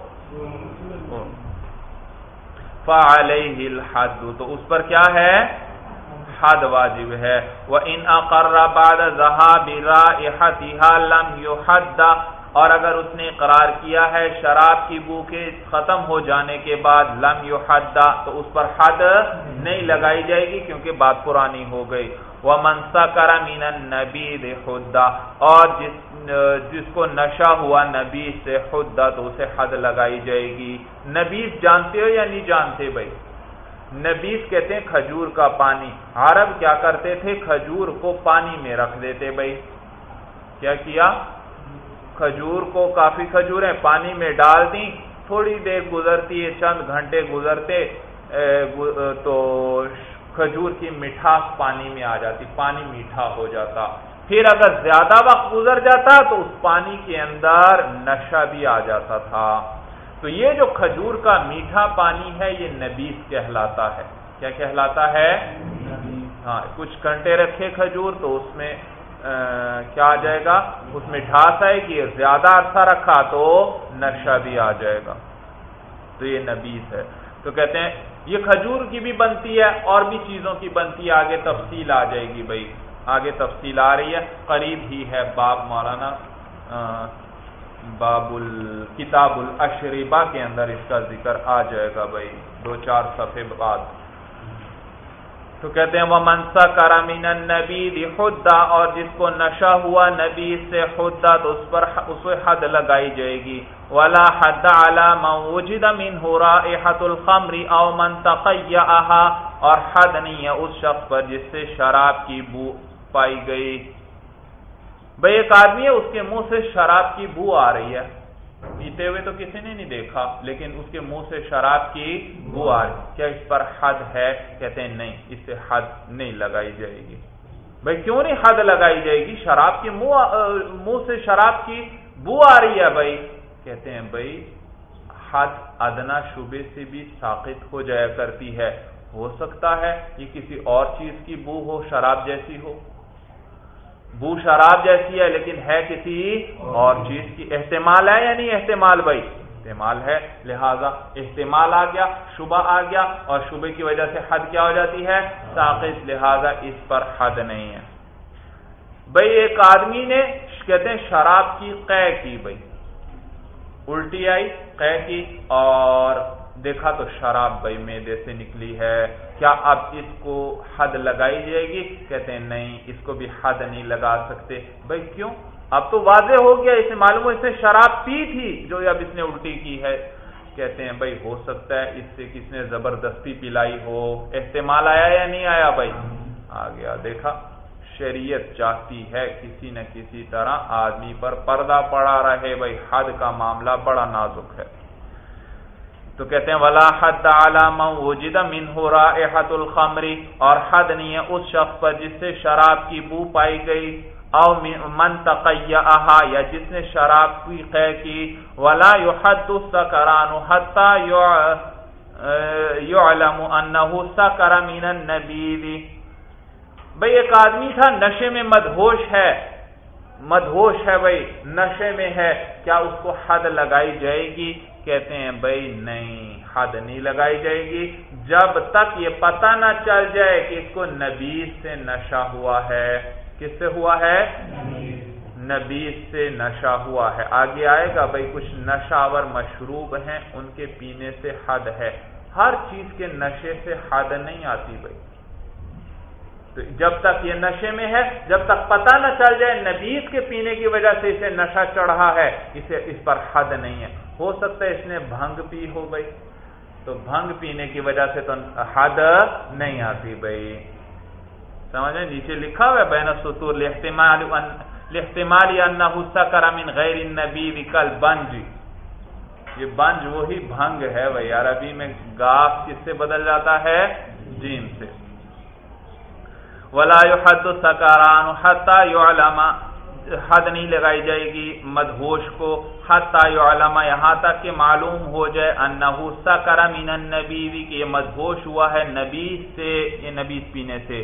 فعلیہ الحد۔ تو اس پر کیا ہے؟ حد واجب ہے۔ وہ ان اقرر بعد ذهاب رائحتها لم يحد اور اگر اس نے قرار کیا ہے شراب کی بو کے ختم ہو جانے کے بعد لم یو تو اس پر حد نہیں لگائی جائے گی کیونکہ بات پرانی ہو گئی۔ وہ منسا کرا مین نبی خدا اور جس جس کو نشہ ہوا نبی سے خدا تو اسے حد لگائی جائے گی۔ نبیس جانتے ہو یا نہیں جانتے بھائی؟ نبیس کہتے ہیں کھجور کا پانی۔ عرب کیا کرتے تھے؟ کھجور کو پانی میں رکھ دیتے بھائی۔ کیا کیا؟ کھجور کو کافی کھجوریں پانی میں ڈال دیں تھوڑی دیر گزرتی ہے چند گھنٹے گزرتے تو کھجور کی مٹھاس پانی میں آ جاتی پانی میٹھا ہو جاتا۔ پھر اگر زیادہ وقت گزر جاتا تو اس پانی کے اندر نشہ بھی آ جاتا تھا۔ تو یہ جو کھجور کا میٹھا پانی ہے یہ نبیس کہلاتا ہے۔ کیا کہلاتا ہے؟ ہاں کچھ گھنٹے رکھے کھجور تو اس میں کیا آ جائے گا؟ اس میں ڈھاس آئے گی، زیادہ عرصہ رکھا تو نشہ بھی آ جائے گا۔ تو یہ نبیس ہے۔ تو کہتے ہیں، یہ کھجور کی بھی بنتی ہے، اور بھی چیزوں کی بنتی ہے۔ آگے تفصیل آ جائے گی بھائی۔ آگے تفصیل آ رہی ہے۔ قریب ہی ہے باب مولانا باب کتاب الاشربا کے اندر اس کا ذکر آ جائے گا بھائی۔ دو چار صفحے بعد۔ تو کہتے ہیں وہ منسا کرا مین نبی خدا اور جس کو نشہ ہوا نبی سے خدا تو اس پر اس حد لگائی جائے گی. ولا حد وجد من رائحة الخمر او من تقیعها اور حد نہیں ہے اس شخص پر جس سے شراب کی بو پائی گئی. بھئی ایک آدمی ہے، اس کے منہ سے شراب کی بو آ رہی ہے. پیتے ہوئے تو کسی نے نہیں دیکھا، لیکن اس کے منہ سے شراب کی بو آ رہی کیا اس پر حد ہے؟ کہتے ہیں نہیں، اس سے حد نہیں لگائی جائے گی۔ بھائی کیوں نہیں حد لگائی جائے گی؟ شراب کی منہ سے شراب کی بو آ رہی ہے بھائی۔ کہتے ہیں بھائی، حد ادنا شبے سے بھی ساقت ہو جایا کرتی ہے۔ ہو سکتا ہے یہ کسی اور چیز کی بو ہو، شراب جیسی ہو۔ بو شراب جیسی ہے، لیکن ہے کسی اور چیز کی احتمال ہے یا نہیں احتمال بھائی؟ احتمال ہے، لہذا احتمال آ گیا، شبہ آ گیا اور شبے کی وجہ سے حد کیا ہو جاتی ہے؟ ساقص لہذا اس پر حد نہیں ہے۔ بھائی، ایک آدمی نے کہتے ہیں شراب کی قے کی بھائی۔ الٹی آئی، قے کی اور دیکھا تو شراب بھائی میدے سے نکلی ہے، کیا اب اس کو حد لگائی جائے گی؟ کہتے ہیں نہیں، اس کو بھی حد نہیں لگا سکتے۔ بھائی کیوں؟ اب تو واضح ہو گیا، اسے معلوم اس نے شراب پی تھی جو اب اس نے الٹی کی ہے۔ کہتے ہیں بھائی ہو سکتا ہے اس سے کس نے زبردستی پلائی ہو؟ احتمال آیا یا نہیں آیا بھائی؟ آ گیا دیکھا، شریعت چاہتی ہے کسی نہ کسی طرح آدمی پر پردہ پڑا رہے۔ بھائی حد کا معاملہ بڑا نازک ہے۔ تو کہتے ہیں، ولا حد علامہ وجد من ہو رہا الخمری اور حد نہیں ہے اس شخص پر جس سے شراب کی بو پائی گئی او من تقیعہا یا جس نے شراب کی قے کی۔ ولا یحد السکران حتی یعلم انہو سکر من النبیذ بھئی ایک آدمی تھا، نشے میں مدہوش ہے۔ مدہوش ہے بھئی، نشے میں ہے، کیا اس کو حد لگائی جائے گی؟ کہتے ہیں بھائی نہیں، حد نہیں لگائی جائے گی۔ جب تک یہ پتہ نہ چل جائے کہ اس کو نبیز سے نشہ ہوا ہے۔ کس سے ہوا ہے؟ نبیز سے نشہ ہوا ہے۔ آگے آئے گا بھائی کچھ نشاور مشروب ہیں، ان کے پینے سے حد ہے۔ ہر چیز کے نشے سے حد نہیں آتی بھائی تو جب تک یہ نشے میں ہے، جب تک پتہ نہ چل جائے نبیز کے پینے کی وجہ سے اسے نشہ چڑھا ہے، اسے اس پر حد نہیں ہے۔ ہو سکتا ہے اس نے بھنگ پی ہو بھائی تو بھنگ پینے کی وجہ سے تو حد نہیں آتی بھائی سمجھیں نیچے لکھا ہوا ہے، بین ستور لحتمال حصہ من غیر النبی وکل بنج۔ یہ بنج وہی بھنگ ہے بھائی عربی میں گاف کس سے بدل جاتا ہے؟ جیم سے۔ ولا يحد سکاران حتى يعلم حد نہیں لگائی جائے گی مدہوش کو حتى علامہ یہاں تک کہ معلوم ہو جائے انہو سکر من النبی کہ یہ مدہوش ہوا ہے نبی سے، یہ نبی پینے سے۔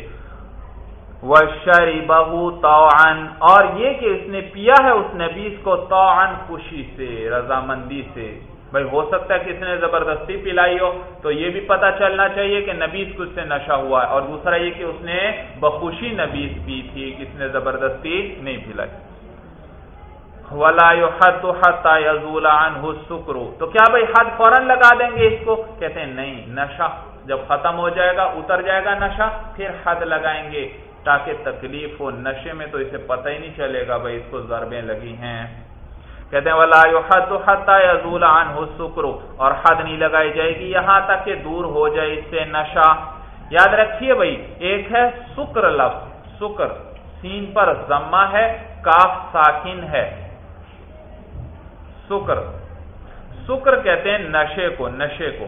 وشربه طَوْعًا، اور یہ کہ اس نے پیا ہے اس نبیس کو طوعا خوشی سے، رضامندی سے۔ بھائی ہو سکتا ہے کسی نے زبردستی پلائی ہو، تو یہ بھی پتا چلنا چاہیے کہ نبیز کچھ سے نشہ ہوا ہے۔ اور دوسرا یہ کہ اس نے بخوشی نبیز پی تھی کس نے زبردستی نہیں پلائی۔ ولا حد یزول عنہ سکرو تو کیا بھائی حد فوراً لگا دیں گے اس کو؟ کہتے ہیں نہیں، نشہ۔ جب ختم ہو جائے گا، اتر جائے گا نشہ، پھر حد لگائیں گے۔ تاکہ تکلیف ہو نشے میں تو اسے پتہ ہی نہیں چلے گا بھائی، اس کو ضربیں لگی ہیں۔ کہتے ہیں، ولا حد حتا یزول عنہ سکرو اور حد نہیں لگائی جائے گی، یہاں تک کہ دور ہو جائے اس سے نشہ۔ یاد رکھیے بھائی، ایک ہے سکر لفظ۔ سکر، سین پر ضمہ ہے، کاف ساکن ہے۔ سکر۔ سکر کہتے ہیں نشے کو نشے کو۔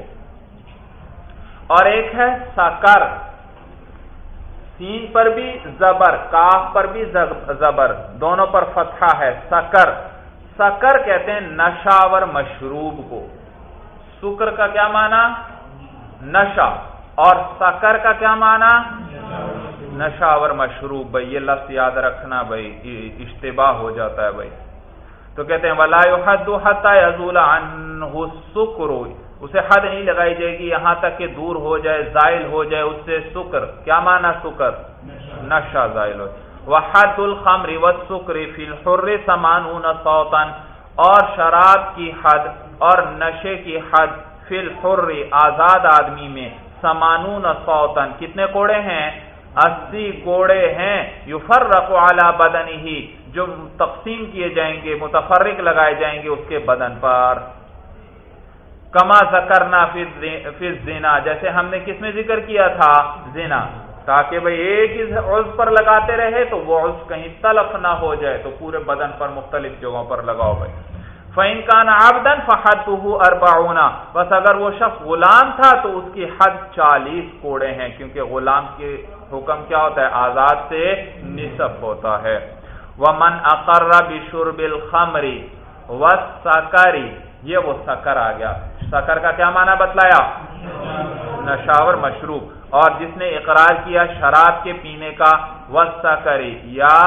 اور ایک ہے سکر۔ سین پر بھی زبر، کاف پر بھی زبر۔ دونوں پر فتحہ ہے، سکر۔ سکر کہتے ہیں نشاور مشروب کو۔ سکر کا کیا مانا نشا اور سکر کا کیا مانا نشاور مشروب۔ بھائی، یہ لفظ یاد رکھنا بھائی اشتباہ ہو جاتا ہے بھائی۔ تو کہتے ہیں، ولا حد حضول سکرو اسے حد نہیں لگائی جائے گی، یہاں تک کہ دور ہو جائے، زائل ہو جائے اس سے سکر۔ کیا مانا سکر؟ نشا زائل ہو جائے۔ وحد الخمر والسکر فی الحر سمانون صوتا، اور شراب کی حد اور نشے کی حد فی الحر آزاد آدمی میں سمانون صوتا۔ کتنے کوڑے ہیں؟ اسی کوڑے ہیں۔ یفرق علی بدنی جو تقسیم کیے جائیں گے، متفرق لگائے جائیں گے اس کے بدن پر۔ کما ذکرنا فی الزنا، جیسے ہم نے کس میں ذکر کیا تھا؟ زنا۔ تاکہ بھئی ایک ہی عز پر لگاتے رہے تو وہ عز کہیں تلف نہ ہو جائے تو پورے بدن پر مختلف جگہوں پر لگاؤ بھائی۔ فَإِن كَانَ عَبْدًا فَحَدُّهُ أَرْبَعُونَ۔ بس اگر وہ شخص غلام تھا تو اس کی حد چالیس کوڑے ہیں، کیونکہ غلام کے حکم کیا ہوتا ہے؟ آزاد سے نصف ہوتا ہے۔ وَمَنْ أَقَرَّ بِشُرْبِ الْخَمْرِ وَالسَّكَرِ۔ یہ وہ سکر آ گیا۔ سکر کا کیا معنی بتلایا؟ نشاور مشروب۔ اور جس نے اقرار کیا شراب کے پینے کا وسطہ کرے، یا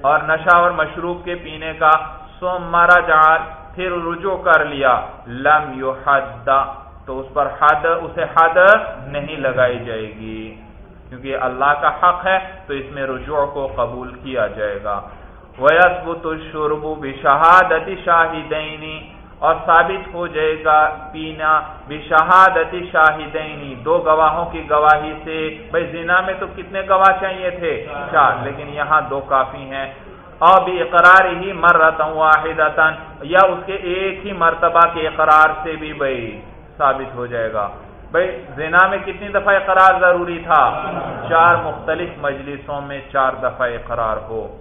اور نشہ اور مشروب کے پینے کا سو مرا جال پھر رجوع کر لیا۔ لم یو تو اس پر حد، اسے حد نہیں لگائی جائے گی۔ کیونکہ اللہ کا حق ہے، تو اس میں رجوع کو قبول کیا جائے گا۔ وَيَثْبُتُ الشُّرْبُ بِشَهَادَةِ شَاهِدَيْنِ اور ثابت ہو جائے گا پینا بشہادت شاہدینی، دو گواہوں کی گواہی سے۔ بھائی، زنا میں تو کتنے گواہ چاہیے تھے؟ چار، لیکن یہاں دو کافی ہیں۔ اور بھی اقرار ہی مرتا واحد یا اس کے ایک ہی مرتبہ کے اقرار سے بھی بھائی ثابت ہو جائے گا۔ بھائی، زنا میں کتنی دفعہ اقرار ضروری تھا؟ چار مختلف مجلسوں میں چار دفعہ اقرار ہو۔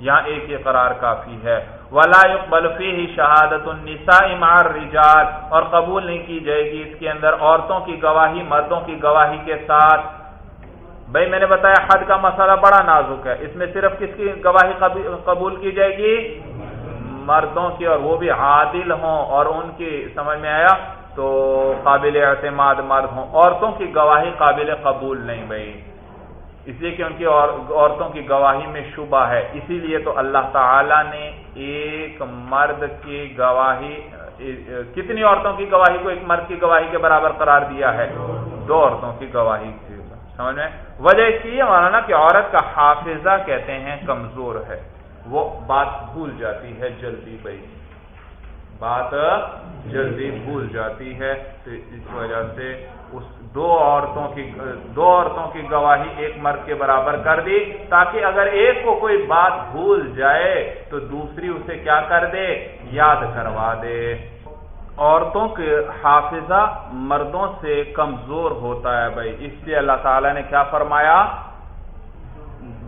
یہاں ایک ہی قرار کافی ہے۔ ولا بلفی ہی شہادت النساء مع الرجال، اور قبول نہیں کی جائے گی اس کے اندر عورتوں کی گواہی، مردوں کی گواہی کے ساتھ۔ بھائی، میں نے بتایا حد کا مسئلہ بڑا نازک ہے۔ اس میں صرف کس کی گواہی قبول کی جائے گی؟ مردوں کی، اور وہ بھی عادل ہوں اور ان کی، سمجھ میں آیا؟ تو قابل اعتماد مرد ہوں۔ عورتوں کی گواہی قابل قبول نہیں بھائی۔ اس لیے کہ ان کی عورتوں کی گواہی میں شبہ ہے۔ اسی لیے تو اللہ تعالی نے ایک مرد کی گواہی کتنی عورتوں کی گواہی کو ایک مرد کی گواہی کے برابر قرار دیا ہے؟ دو عورتوں کی گواہی سمجھ میں؟ وجہ اس کی یہ مانا کہ عورت کا حافظہ کہتے ہیں کمزور ہے، وہ بات بھول جاتی ہے جلدی بھائی۔ بات جلدی بھول جاتی ہے، تو اس وجہ سے اس دو عورتوں کی دو عورتوں کی گواہی ایک مرد کے برابر کر دی تاکہ اگر ایک کو کوئی بات بھول جائے تو دوسری اسے کیا کر دے؟ یاد کروا دے۔ عورتوں کے حافظہ مردوں سے کمزور ہوتا ہے بھائی۔ اس لیے اللہ تعالی نے کیا فرمایا؟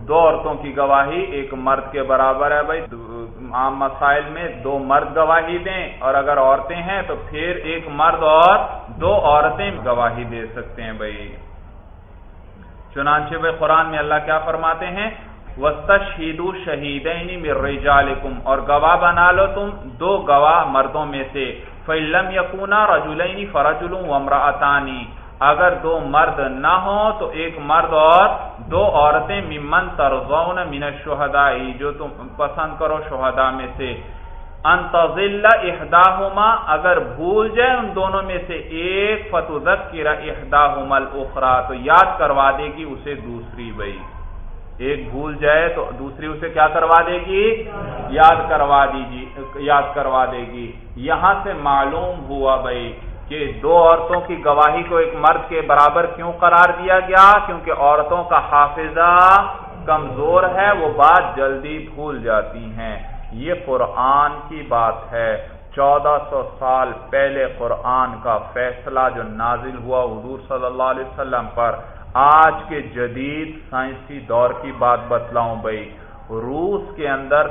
دو عورتوں کی گواہی، ایک مرد کے برابر ہے بھائی۔ عام مسائل میں دو مرد گواہی دیں اور اگر عورتیں ہیں تو پھر ایک مرد اور دو عورتیں گواہی دے سکتے ہیں بھائی۔ چنانچہ بھائی قرآن میں اللہ کیا فرماتے ہیں؟ وسطید شہید اور گواہ بنا لو تم دو گواہ مردوں میں سے۔ فلم یقونا رجولینی فرجل ومراطانی اگر دو مرد نہ ہوں تو ایک مرد اور دو عورتیں ممن ترضون من الشہدائی، جو تم پسند کرو شہداء میں سے۔ انتظل احداہما، اگر بھول جائے ان دونوں میں سے ایک فتذکر احداہما الاخرى، تو یاد کروا دے گی اسے دوسری بھائی۔ ایک بھول جائے تو دوسری اسے کیا کروا دے گی؟ یاد کروا دیجی، یاد کروا دے گی۔ یہاں سے معلوم ہوا بھائی کہ دو عورتوں کی گواہی کو ایک مرد کے برابر کیوں قرار دیا گیا؟ کیونکہ عورتوں کا حافظہ کمزور ہے، وہ بات جلدی بھول جاتی ہیں۔ یہ قرآن کی بات ہے۔ چودہ سو سال پہلے قرآن کا فیصلہ جو نازل ہوا حضور صلی اللہ علیہ وسلم پر، آج کے جدید سائنسی دور کی بات بتلاؤں بھائی، روس کے اندر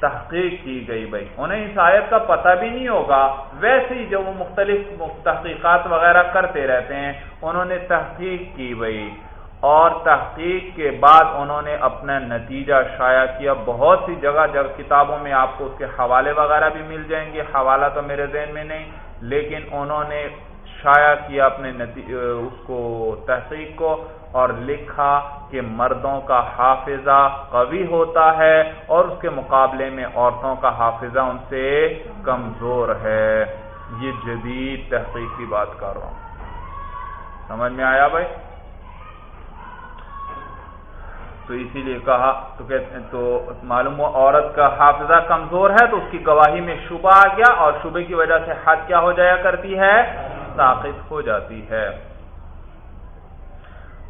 تحقیق کی گئی بھائی۔ انہیں اس آیت کا پتہ بھی نہیں ہوگا۔ ویسے ہی جو وہ مختلف تحقیقات وغیرہ کرتے رہتے ہیں، انہوں نے تحقیق کی بھائی۔ اور تحقیق کے بعد انہوں نے اپنا نتیجہ شائع کیا۔ بہت سی جگہ جگہ کتابوں میں آپ کو اس کے حوالے وغیرہ بھی مل جائیں گے، حوالہ تو میرے ذہن میں نہیں، لیکن انہوں نے شائع کیا اپنے اس کو تحقیق کو۔ اور لکھا کہ مردوں کا حافظہ قوی ہوتا ہے اور اس کے مقابلے میں عورتوں کا حافظہ ان سے کمزور ہے۔ یہ جدید تحقیق کی بات کر رہا ہوں۔ سمجھ میں آیا بھائی؟ تو اسی لیے کہا، تو کہتے ہیں، تو معلوم ہوا عورت کا حافظہ کمزور ہے تو اس کی گواہی میں شبہ آ گیا اور شبے کی وجہ سے حد کیا ہو جایا کرتی ہے؟ ہو جاتی ہے۔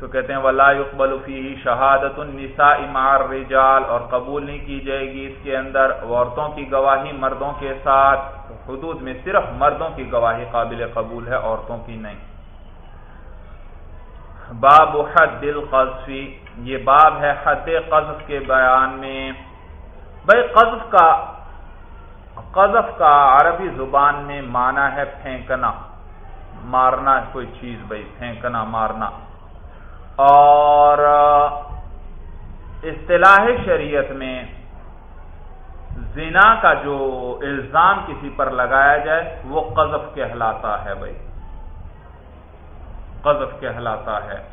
تو کہتے ہیں، ولا يقبل فيه شہادت النساء مع الرجال، اور قبول نہیں کی جائے گی اس کے اندر عورتوں کی گواہی مردوں کے ساتھ۔ حدود میں صرف مردوں کی گواہی قابل قبول ہے، عورتوں کی نہیں۔ باب حد القذف، یہ باب ہے حد قذف کے بیان میں۔ بھائی، قذف کا قذف کا عربی زبان میں معنی ہے پھینکنا، مارنا، کوئی چیز بھائی، پھینکنا، مارنا۔ اور اصطلاح شریعت میں زنا کا جو الزام کسی پر لگایا جائے، وہ قذف کہلاتا ہے بھائی۔ قذف کہلاتا ہے۔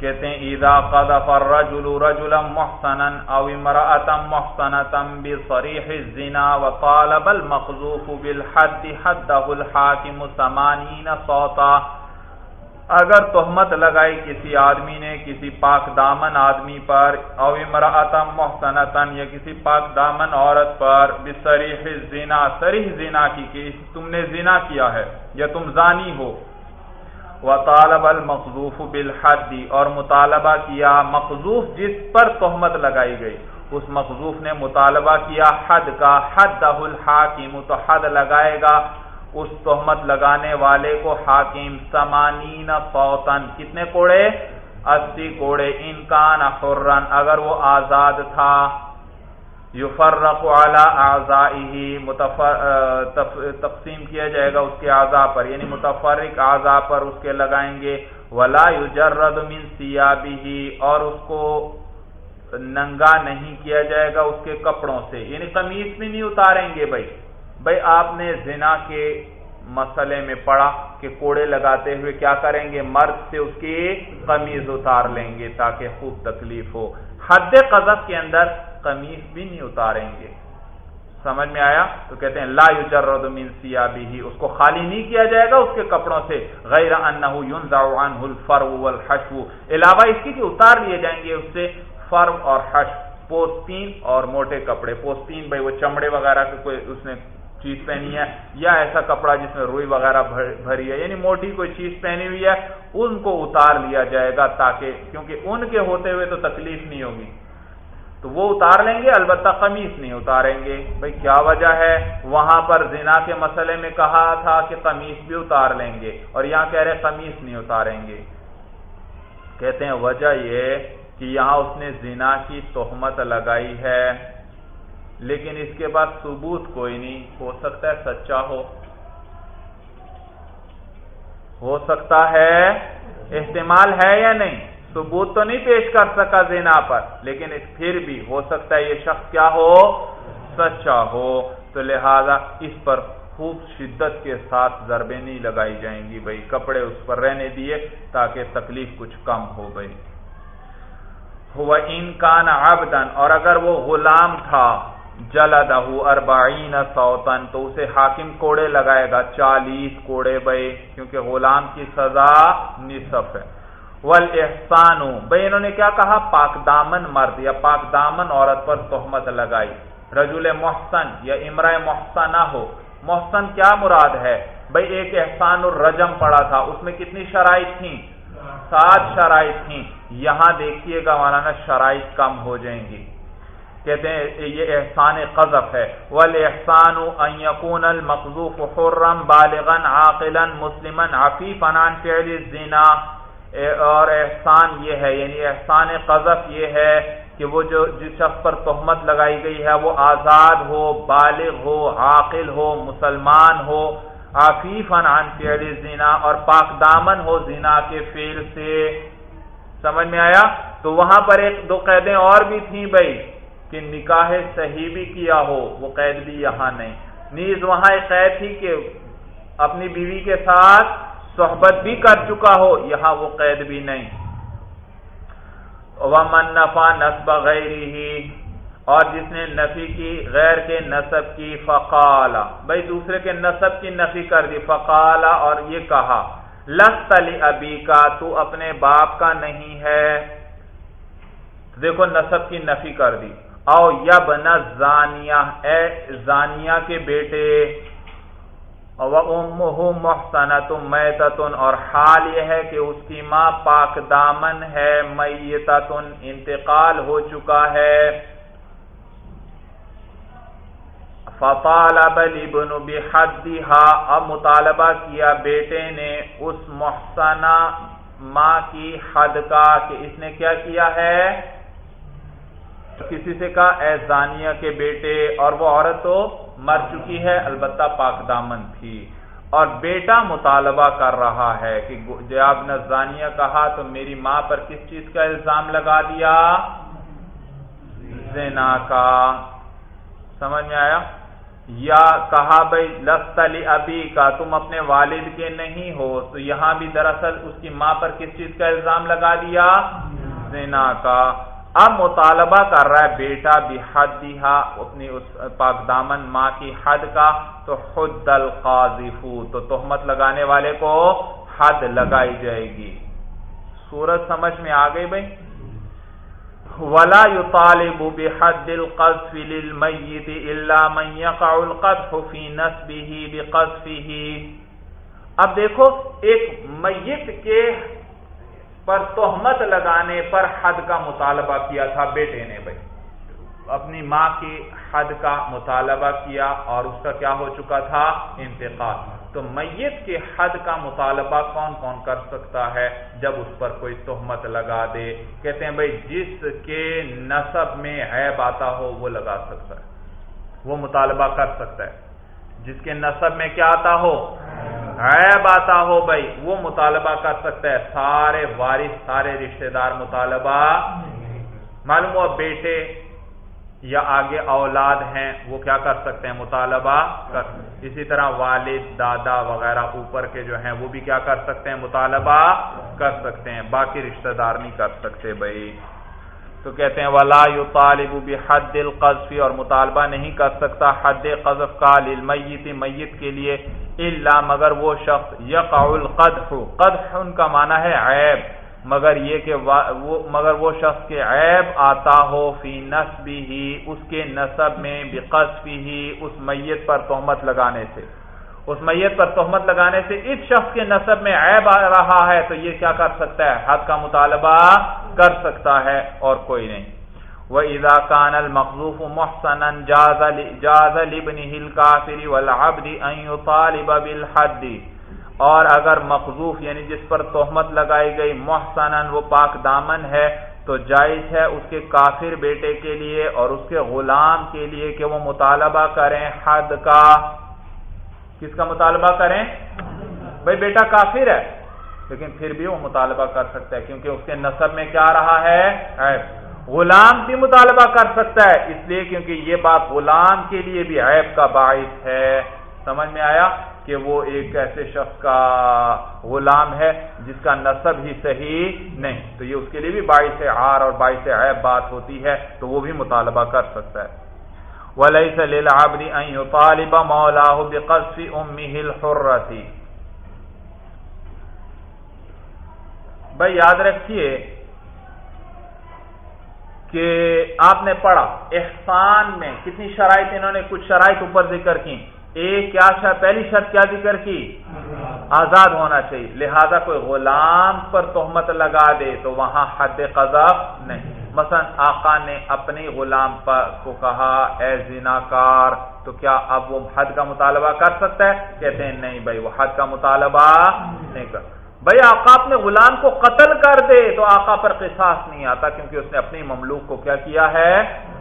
کہتے ہیں، اذا قذف الرجل رجلا محسنا او امرأة محسنة بصریح الزنا وطالب المخذوف بالحد حده الحاکم سمانین صوتا اگر تہمت لگائی کسی آدمی نے، کسی پاک دامن آدمی پر او امرأة محسنة یا کسی پاک دامن عورت پر بصریح الزنا، صریح زنا کی کہ تم نے زنا کیا ہے یا تم زانی ہو۔ و طالب المخوف بالحدی اور مطالبہ کیا مخذوف جس پر تہمت لگائی گئی۔ اس مخذوف نے مطالبہ کیا، حد کا حد الحاکم، تو حد لگائے گا۔ اس تہمت لگانے والے کو حاکم سمانین فوتن کتنے کوڑے؟ اسی کوڑے۔ انکان حرن اگر وہ آزاد تھا۔ یفرق على اعضائه تقسیم کیا جائے گا اس کے اعضاء پر یعنی متفرق اعضاء پر اس کے لگائیں گے، ولا يجرد من ثيابه اور اس کو ننگا نہیں کیا جائے گا اس کے کپڑوں سے یعنی قمیص بھی نہیں اتاریں گے بھائی۔ بھائی، آپ نے زنا کے مسئلے میں پڑا کہ کوڑے لگاتے ہوئے کیا کریں گے؟ مرد سے اس کی قمیض اتار لیں گے تاکہ خوب تکلیف ہو۔ حد قذف کے اندر قمیص بھی نہیں اتاریں گے۔ سمجھ میں آیا؟ تو کہتے ہیں، لا یجرد من سیابی ہی اس کو خالی نہیں کیا جائے گا اس کے کپڑوں سے، غیر انہو ينزع عنہ الفرو والحشو۔ علاوہ اس کی کہ اتار لیے جائیں گے اس سے، فرو اور حش پوستین اور موٹے کپڑے۔ پوستین بھائی، وہ چمڑے وغیرہ کے کوئی اس نے چیز پہنی ہے، یا ایسا کپڑا جس میں روئی وغیرہ بھری ہے یعنی موٹی کوئی چیز پہنی ہوئی ہے، ان کو اتار لیا جائے گا تاکہ، کیونکہ ان کے ہوتے ہوئے تو تکلیف نہیں ہوگی۔ تو وہ اتار لیں گے، البتہ قمیص نہیں اتاریں گے۔ بھائی کیا وجہ ہے؟ وہاں پر زنا کے مسئلے میں کہا تھا کہ قمیص بھی اتار لیں گے اور یہاں کہہ رہے قمیص نہیں اتاریں گے۔ کہتے ہیں وجہ یہ کہ یہاں اس نے زنا کی تہمت لگائی ہے، لیکن اس کے بعد ثبوت کوئی نہیں۔ ہو سکتا ہے سچا ہو۔ ہو سکتا ہے استعمال ہے یا نہیں؟ ثبوت تو نہیں پیش کر سکا زینا پر، لیکن پھر بھی ہو سکتا ہے یہ شخص کیا ہو؟ سچا ہو۔ تو لہذا اس پر خوب شدت کے ساتھ ضربیں نہیں لگائی جائیں گی بھائی، کپڑے اس پر رہنے دیے تاکہ تکلیف کچھ کم ہو گئی ہوا ان کا آبدن اور اگر وہ غلام تھا جلدہ اربعین سوتن تو اسے حاکم کوڑے لگائے گا۔ چالیس کوڑے بھائی، کیونکہ غلام کی سزا نصف ہے۔ والاحسان بھائی انہوں نے کیا کہا؟ پاک دامن مرد یا پاک دامن عورت پر تہمت لگائی۔ رجل محسن یا امرہ محسنہ ہو۔ محسن کیا مراد ہے؟ بھائی ایک احسان الرجم پڑا تھا۔ اس میں کتنی شرائط تھیں؟ سات شرائط تھیں۔ یہاں دیکھیے گا مولانا، شرائط کم ہو جائیں گی۔ کہتے ہیں، یہ احسان قذف ہے۔ والاحسان ان يكون المقذوف حرا بالغا عاقلا مسلما عفيفا عن فعل الزنا۔ اور احسان یہ ہے یعنی احسان قذف یہ ہے کہ وہ جو جس شخص پر تہمت لگائی گئی ہے، وہ آزاد ہو، بالغ ہو، عاقل ہو، مسلمان ہو، عفیفا عن فعل الزنا اور پاک دامن ہو زنا کے فعل سے۔ سمجھ میں آیا؟ تو وہاں پر ایک دو قیدیں اور بھی تھیں بھائی، کہ نکاح صحیح بھی کیا ہو، وہ قید بھی یہاں نہیں۔ نیز وہاں ایک قید تھی کہ اپنی بیوی کے ساتھ صحبت بھی کر چکا ہو، یہاں وہ قید بھی نہیں۔ ومن نفا نصب غیر ہی اور جس نے نفی کی غیر کے نصب کی فقالا بھائی دوسرے کے نصب کی نفی کر دی فقالا اور یہ کہا، لست علی ابی کا تو اپنے باپ کا نہیں ہے۔ دیکھو، نصب کی نفی کر دی۔ او یب نہ زانیہ اے زانیہ کے بیٹے۔ محسن میتتن اور حال یہ ہے کہ اس کی ماں پاک دامن ہے میتتن انتقال ہو چکا ہے۔ فطالب الابن بحدها۔ اب مطالبہ کیا بیٹے نے اس محسنہ ماں کی حد کا کہ اس نے کیا کیا ہے؟ کسی سے کہا، اے زانیہ کے بیٹے اور وہ عورت تو مر چکی ہے البتہ پاک دامن تھی۔ اور بیٹا مطالبہ کر رہا ہے کہ جب نے زانیہ کہا تو میری ماں پر کس چیز کا الزام لگا دیا؟ زنا کا۔ سمجھ میں آیا؟ یا کہا بھائی لستلی ابی کا تم اپنے والد کے نہیں ہو تو یہاں بھی دراصل اس کی ماں پر کس چیز کا الزام لگا دیا؟ زنا کا۔ اب مطالبہ کر رہا ہے بیٹا بھی حد دیا اپنی اس پاک دامن ماں کی حد کا، تو خود القاذف تو تہمت لگانے والے کو حد لگائی جائے گی۔ سورج سمجھ میں آ گئی بھائی؟ ولا يطالب بحد القذف للميت الا من يقع القذف في نسبه بقذفه۔ اب دیکھو، ایک میت کے پر تہمت لگانے پر حد کا مطالبہ کیا تھا بیٹے نے بھائی۔ اپنی ماں کی حد کا مطالبہ کیا اور اس کا کیا ہو چکا تھا؟ انتقال۔ تو میت کے حد کا مطالبہ کون کون کر سکتا ہے جب اس پر کوئی تہمت لگا دے؟ کہتے ہیں بھائی، جس کے نصب میں عیب آتا ہو وہ لگا سکتا ہے، وہ مطالبہ کر سکتا ہے۔ جس کے نصب میں کیا آتا ہو؟ عیب آتا ہو بھائی، وہ مطالبہ کر سکتا ہے۔ سارے وارث، سارے رشتہ دار مطالبہ۔ معلوم ہوا بیٹے یا آگے اولاد ہیں، وہ کیا کر سکتے ہیں؟ مطالبہ کر اسی طرح والد، دادا وغیرہ اوپر کے جو ہیں، وہ بھی کیا کر سکتے ہیں؟ مطالبہ کر سکتے ہیں۔ باقی رشتہ دار نہیں کر سکتے بھائی۔ تو کہتے ہیں، ولا یو طالب حد القذفی اور مطالبہ نہیں کر سکتا حد قذف کا للمیت، میت کے لیے اللہ مگر وہ شخص یقع القدح قدح ان کا معنی ہے عیب، مگر یہ کہ وہ، مگر وہ شخص کے عیب آتا ہو، فی نسبی ہی، اس کے نصب میں بقصفی ہی، اس میت پر تہمت لگانے سے۔ اس میت پر تہمت لگانے سے اس شخص کے نصب میں عیب آ رہا ہے تو یہ کیا کر سکتا ہے؟ حد کا مطالبہ کر سکتا ہے اور کوئی نہیں۔ وہ ادا کان المخوف محسن جاز لبن ہل کافری ولابدی طالب بالحدی اور اگر مخضوف یعنی جس پر تہمت لگائی گئی محسن وہ پاک دامن ہے تو جائز ہے اس کے کافر بیٹے کے لیے اور اس کے غلام کے لیے کہ وہ مطالبہ کریں حد کا۔ کس کا مطالبہ کریں؟ بھائی بیٹا کافر ہے، لیکن پھر بھی وہ مطالبہ کر سکتا ہے، کیونکہ اس کے نصب میں کیا رہا ہے؟ غلام بھی مطالبہ کر سکتا ہے، اس لیے کیونکہ یہ بات غلام کے لیے بھی عیب کا باعث ہے۔ سمجھ میں آیا کہ وہ ایک ایسے شخص کا غلام ہے جس کا نصب ہی صحیح نہیں۔ تو یہ اس کے لیے بھی باعث عار اور باعث عیب بات ہوتی ہے، تو وہ بھی مطالبہ کر سکتا ہے۔ وَلَيْسَ لِلْعَبْدِ أَن يُطَالِبَ مَوْلَاهُ بِقَذْفِ أُمِّهِ الْحُرَّةِ. بھائی یاد رکھیے کہ آپ نے پڑھا، احسان میں کتنی شرائط انہوں نے، کچھ شرائط اوپر ذکر کی ایک کیا شرط، پہلی شرط کیا ذکر کی؟ آزاد ہونا چاہیے، لہذا کوئی غلام پر تہمت لگا دے تو وہاں حد قذف نہیں۔ مثلا آقا نے اپنی غلام پر کو کہا، اے کار تو کیا اب وہ حد کا مطالبہ کر سکتا ہے؟ کہتے ہیں، نہیں بھائی، وہ حد کا مطالبہ نہیں کر بھائی، آقا اپنے غلام کو قتل کر دے تو آقا پر قصاص نہیں آتا کیونکہ اس نے اپنی مملوک کو کیا کیا ہے؟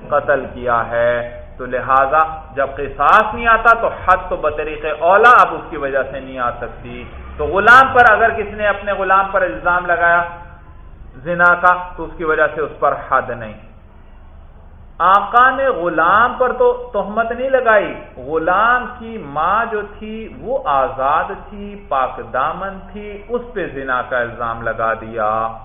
قتل کیا ہے۔ تو لہذا جب قصاص نہیں آتا تو حد تو بطریق اولا اب اس کی وجہ سے نہیں آ سکتی۔ تو غلام پر اگر کسی نے اپنے غلام پر الزام لگایا زنا کا، تو اس کی وجہ سے اس پر حد نہیں۔ آقا نے غلام پر تو تہمت نہیں لگائی۔ غلام کی ماں جو تھی، وہ آزاد تھی، پاک دامن تھی، اس پہ زنا کا الزام لگا دیا۔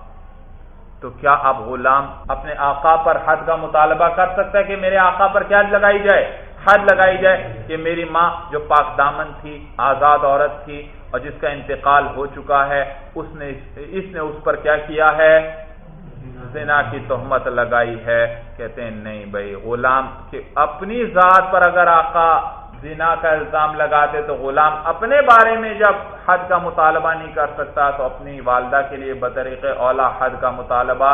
تو کیا اب غلام اپنے آقا پر حد کا مطالبہ کر سکتا ہے کہ میرے آقا پر کیا لگائی جائے؟ حد لگائی جائے کہ میری ماں جو پاک دامن تھی، آزاد عورت تھی اور جس کا انتقال ہو چکا ہے، اس نے اس نے اس پر کیا کیا ہے؟ زنا کی تہمت لگائی ہے۔ کہتے ہیں، نہیں بھائی، غلام کہ اپنی ذات پر اگر آقا زنا کا الزام لگاتے تو غلام اپنے بارے میں جب حد کا مطالبہ نہیں کر سکتا تو اپنی والدہ کے لیے بطریق اولا حد کا مطالبہ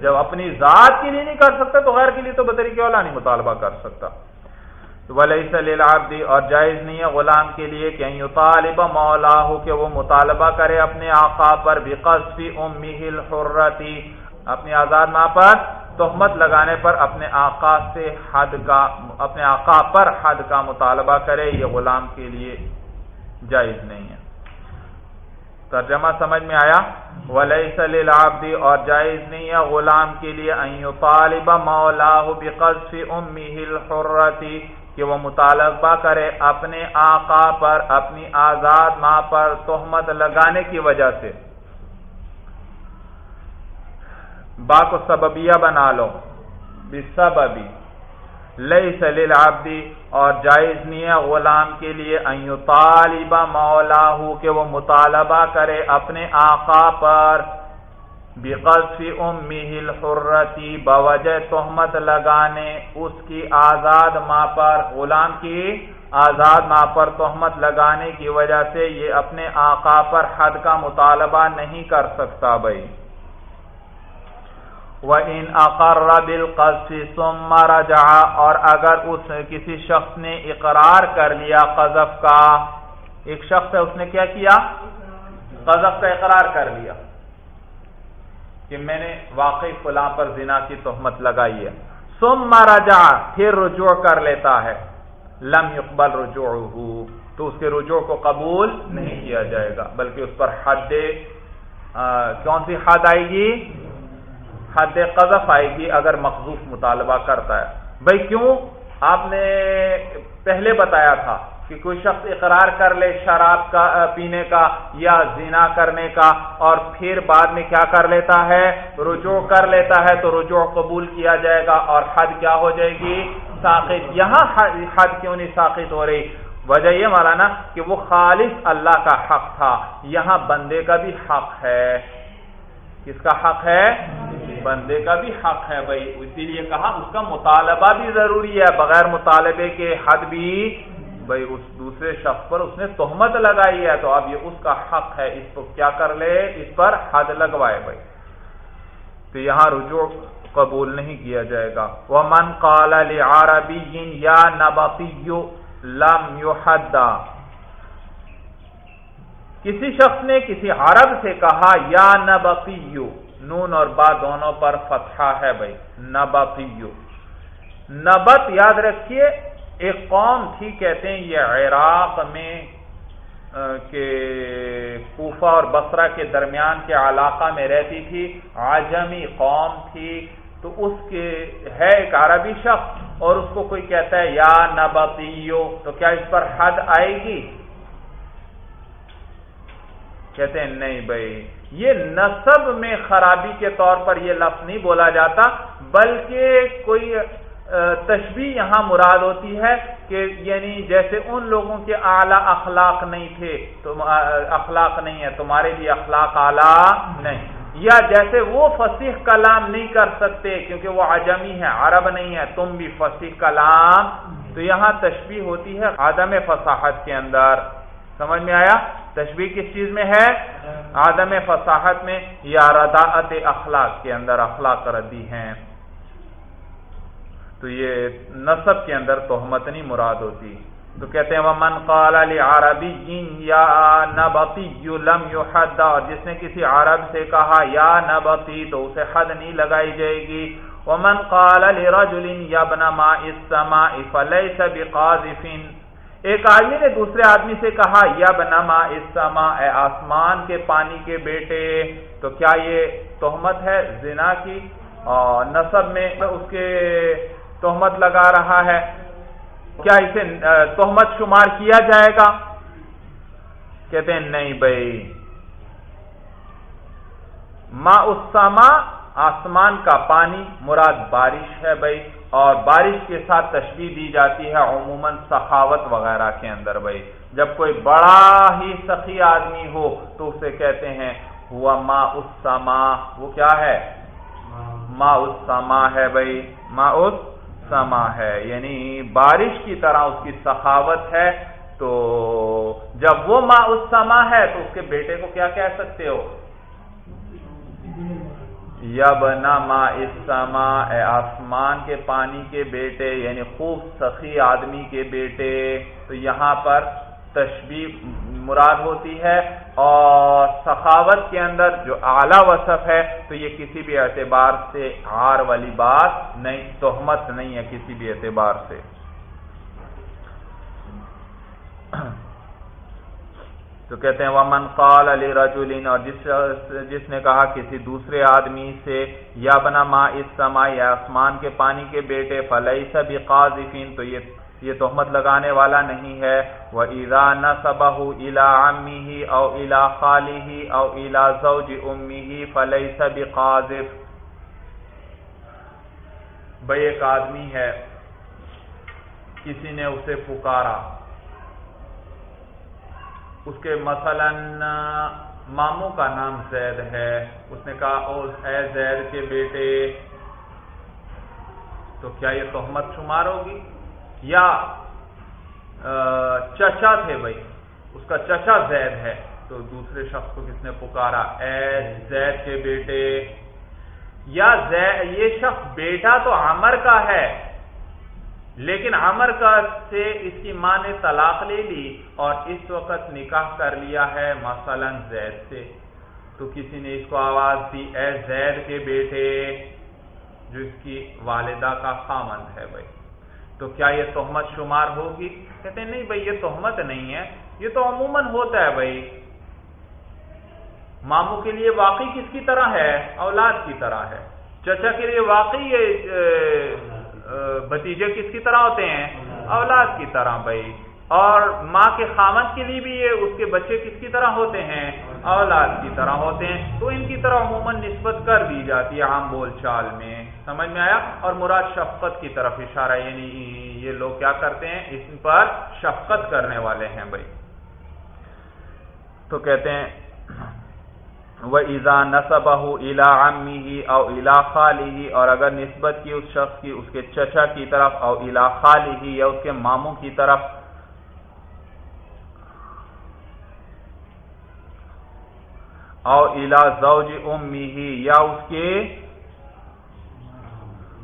جب اپنی ذات کے لیے نہیں کر سکتا تو غیر کے لیے تو بطریق اولا نہیں مطالبہ کر سکتا۔ ولی اور جائز نہیں ہے غلام کے لیے کہ طالب مولا ہو کہ وہ مطالبہ کرے اپنے آقا پر بھی قصفی الحرتی اپنی آزاد ماں پر تہمت لگانے پر اپنے آقا سے حد کا، اپنے آقا پر حد کا مطالبہ کرے، یہ غلام کے لیے جائز نہیں ہے۔ ترجمہ سمجھ میں آیا؟ ولیس للعبد اور جائز نہیں ہے غلام کے لیے ان یطالب مولاہ بقذف امه الحرتی کہ وہ مطالبہ کرے اپنے آقا پر، اپنی آزاد ماں پر تہمت لگانے کی وجہ سے۔ با کو سببیہ بنا لو۔ بسببی۔ لیس للعبدی۔ اور جائز نہیں ہے غلام کے لیے ان طالب مولا کہ وہ مطالبہ کرے اپنے آقا پر۔ بقصف امه الحرتی بوجہ تہمت لگانے، اس کی آزاد ماں پر، غلام کی آزاد ماں پر تہمت لگانے کی وجہ سے یہ اپنے آقا پر حد کا مطالبہ نہیں کر سکتا بھائی۔ وَإِنْ أَقَرَّ بِالْقَذْفِ ثُمَّ رَجَعَ، اور اگر اس کسی شخص نے اقرار کر لیا قذف کا، ایک شخص ہے، اس نے کیا کیا؟ قذف کا اقرار کر لیا۔ کہ میں نے واقعی فلاں پر زنا کی تہمت لگائی ہے۔ ثم رجع، پھر رجوع کر لیتا ہے۔ لم يقبل رجوعه۔ تو اس کے رجوع کو قبول نہیں کیا جائے گا، بلکہ اس پر حد کون سی حد آئے گی؟ حد قذف آئے گی اگر مخصوص مطالبہ کرتا ہے۔ بھائی کیوں؟ آپ نے پہلے بتایا تھا کہ کوئی شخص اقرار کر لے شراب کا پینے کا یا زنا کرنے کا اور پھر بعد میں کیا کر لیتا ہے؟ رجوع کر لیتا ہے تو رجوع قبول کیا جائے گا اور حد کیا ہو جائے گی؟ ساخت۔ یہاں حد کیوں نہیں ساخت ہو رہی؟ وجہ یہ مولانا کہ وہ خالص اللہ کا حق تھا۔ یہاں بندے کا بھی حق ہے۔ کس کا حق ہے؟ بندے کا بھی حق ہے بھائی۔ اسی لیے کہا اس کا مطالبہ بھی ضروری ہے، بغیر مطالبے کے حد بھی بھائی اس دوسرے شخص پر اس نے تہمت لگائی ہے، تو اب یہ اس کا حق ہے، اس کو کیا کر لے؟ اس پر حد لگوائے بھائی۔ تو یہاں رجوع قبول نہیں کیا جائے گا۔ وہ من کالا عربی یا نبی لم کسی شخص نے کسی عرب سے کہا، یا نبقیو نون اور با دونوں پر فتحہ ہے بھائی۔ نبقیو نبت یاد رکھیے ایک قوم تھی کہتے ہیں یہ عراق میں کہ کوفہ اور بسرا کے درمیان کے علاقہ میں رہتی تھی آجمی قوم تھی، تو اس کے ہے ایک عربی شخص اور اس کو کوئی کہتا ہے، یا نبتیو تو کیا اس پر حد آئے گی؟ کہتے ہیں، نہیں بھائی، یہ نصب میں خرابی کے طور پر یہ لفظ نہیں بولا جاتا، بلکہ کوئی تشبیح یہاں مراد ہوتی ہے کہ یعنی جیسے ان لوگوں کے اعلی اخلاق نہیں تھے تو اخلاق نہیں ہے، تمہارے بھی اخلاق اعلی نہیں۔ یا جیسے وہ فصیح کلام نہیں کر سکتے کیونکہ وہ عجمی ہے عرب نہیں ہے تم بھی فصیح کلام۔ تو یہاں تشبیح ہوتی ہے عدم فصاحت کے اندر۔ سمجھ میں آیا؟ تشبیح کس چیز میں ہے؟ آدم فصاحت میں یا رداعت اخلاق کے اندر، اخلاق ردی ہیں۔ تو یہ نصب کے اندر تہمت نہیں مراد ہوتی تو کہتے ہیں، ومن قال لعربی یا نبتی لم یحد اور جس نے کسی عرب سے کہا، یا نبتی تو اسے حد نہیں لگائی جائے گی۔ ومن قال لرجل یبن ما السماء فلیس بقاذف۔ ایک آدمی نے دوسرے آدمی سے کہا، یا بنما اسما اے آسمان کے پانی کے بیٹے، تو کیا یہ تہمت ہے؟ زنا کی۔ اور نصب میں اس کے تہمت لگا رہا ہے۔ کیا اسے تہمت شمار کیا جائے گا؟ کہتے ہیں نہیں بھائی۔ ما اسما آسمان کا پانی مراد بارش ہے بھائی۔ اور بارش کے ساتھ تشبیح دی جاتی ہے عموماً سخاوت وغیرہ کے اندر بھائی۔ جب کوئی بڑا ہی سخی آدمی ہو تو اسے کہتے ہیں ہوا ما اس وہ کیا ہے؟ ما۔ اس سما ہے بھائی۔ ما اس سما ہے یعنی بارش کی طرح اس کی سخاوت ہے، تو جب وہ ماں اس سما ہے، تو اس کے بیٹے کو کیا کہہ سکتے ہو؟ یب نما اسما اے آسمان کے پانی کے بیٹے یعنی خوب سخی آدمی کے بیٹے، تو یہاں پر تشبیح مراد ہوتی ہے اور سخاوت کے اندر جو اعلی وصف ہے تو یہ کسی بھی اعتبار سے ہار والی بات نہیں، تہمت نہیں ہے کسی بھی اعتبار سے۔ تو کہتے ہیں، ومن قال علی رجولین اور جس جس نے کہا کسی دوسرے آدمی سے، یا بنا ما اس سما یا آسمان کے پانی کے بیٹے فلئی سب قاضفین تو یہ یہ تہمت لگانے والا نہیں ہے۔ وہ ادا نہ سبہ الا امی ہی او الا خالی ہی او الا زوج امی ہی فلئی سب قاضف بھائی ایک آدمی ہے، کسی نے اسے پکارا۔ اس کے مثلا ماموں کا نام زید ہے۔ اس نے کہا، او اے زید کے بیٹے، تو کیا یہ تہمت شمار ہوگی؟ یا چچا تھے بھائی، اس کا چچا زید ہے، تو دوسرے شخص کو کس نے پکارا؟ اے زید کے بیٹے۔ یا زید، یہ شخص بیٹا تو عمر کا ہے، لیکن عمر کا سے اس کی ماں نے طلاق لے لی اور اس وقت نکاح کر لیا ہے مثلا زید سے۔ تو کسی نے اس کو آواز دی، اے زید کے بیٹے، جو اس کی والدہ کا خامند ہے بھائی۔ تو کیا یہ تہمت شمار ہوگی؟ کہتے ہیں، نہیں بھائی، یہ تہمت نہیں ہے۔ یہ تو عموماً ہوتا ہے بھائی۔ ماموں کے لیے واقعی کس کی طرح ہے؟ اولاد کی طرح ہے۔ چچا کے لیے واقعی یہ بتیجے کس کی طرح ہوتے ہیں؟ اولاد کی طرح بھائی۔ اور ماں کے خامد کے لیے بھی یہ اس کے بچے کس کی طرح ہوتے ہیں؟ اولاد کی طرح ہوتے ہیں۔ تو ان کی طرح عموماً نسبت کر دی جاتی ہے عام بول چال میں۔ سمجھ میں آیا اور مراد شفقت کی طرف اشارہ یعنی یہ لوگ کیا کرتے ہیں؟ اس پر شفقت کرنے والے ہیں بھائی۔ تو کہتے ہیں وہ ایزا نصب الا امی ہی او الا خالی ہی اور اگر نسبت کی اس شخص کی، اس کے چچا کی طرف او الا خالی ہی یا اس کے ماموں کی طرف او الا زوج امی ہی یا اس کے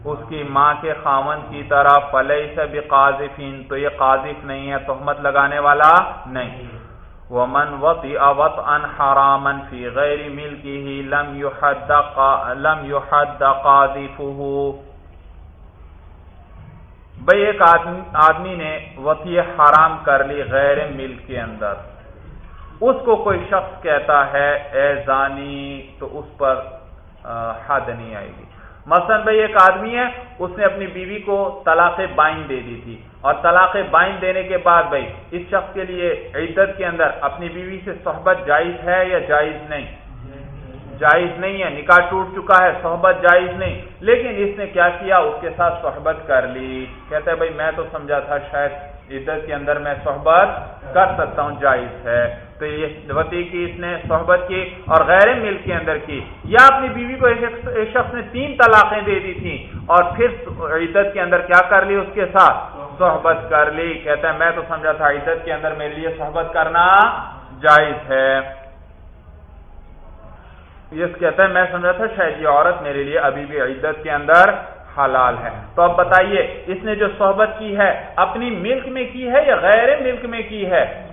اس کی ماں کے خامن کی طرف فلئی سے بھی قاضفین تو یہ قاضف نہیں ہے، تہمت لگانے والا نہیں۔ ومن وطئ وطئا حراما في غير ملكه لم يحد لم يحد قاذفه۔ بھئی ایک آدمی نے وطی حرام کر لی غیر ملک کے اندر۔ اس کو کوئی شخص کہتا ہے، اے زانی، تو اس پر حد نہیں آئے گی۔ مثلا بھائی ایک آدمی ہے، اس نے اپنی بیوی کو طلاق بائن دے دی تھی۔ اور طلاق بائن دینے کے بعد بھائی، اس شخص کے لیے عدت کے اندر اپنی بیوی سے صحبت جائز ہے یا جائز نہیں؟ جائز نہیں ہے، نکاح ٹوٹ چکا ہے، صحبت جائز نہیں۔ لیکن اس نے کیا کیا؟ اس کے ساتھ صحبت کر لی۔ کہتا ہے، بھائی، میں تو سمجھا تھا، شاید عدت کے اندر میں صحبت کر سکتا ہوں، جائز ہے۔ تو یہ وتی کی اس نے صحبت کی اور غیر ملک کے اندر کی۔ یا اپنی بیوی کو ایک شخص نے تین طلاقیں دے دی تھی اور پھر عدت کے اندر کیا کر لی اس کے ساتھ؟ صحبت کر لی۔ کہتا ہے، میں تو سمجھا تھا عدت کے اندر میرے لیے صحبت کرنا جائز ہے۔ یہ کہتا ہے، میں سمجھا تھا شاید یہ عورت میرے لیے ابھی بھی عدت کے اندر حلال ہے۔ تو اب بتائیے، اس نے جو صحبت کی ہے، اپنی ملک میں کی ہے یا غیر ملک میں کی ہے؟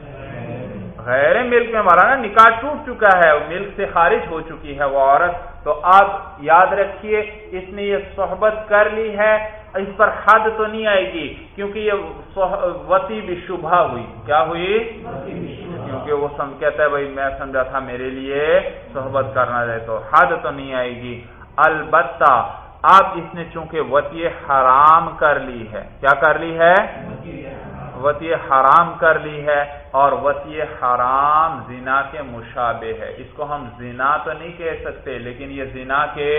غیر ملک میں مولانا نکاح ٹوٹ چکا ہے، ملک سے خارج ہو چکی ہے وہ عورت۔ تو آپ یاد رکھیے، اس نے یہ صحبت کر لی ہے، اس پر حد تو نہیں آئے گی، کیونکہ یہ وسیع بھی شبہ ہوئی۔ کیا ہوئی؟ کیونکہ وہ سم، کہتا ہے، بھائی میں سمجھا تھا میرے لیے صحبت کرنا جائے تو حد تو نہیں آئے گی۔ البتہ اب اس نے چونکہ وطی حرام کر لی ہے، کیا کر لی ہے؟ وطی حرام کر لی ہے اور وطی حرام زنا کے مشابے ہے۔ اس کو ہم زنا تو نہیں کہہ سکتے، لیکن یہ زنا کے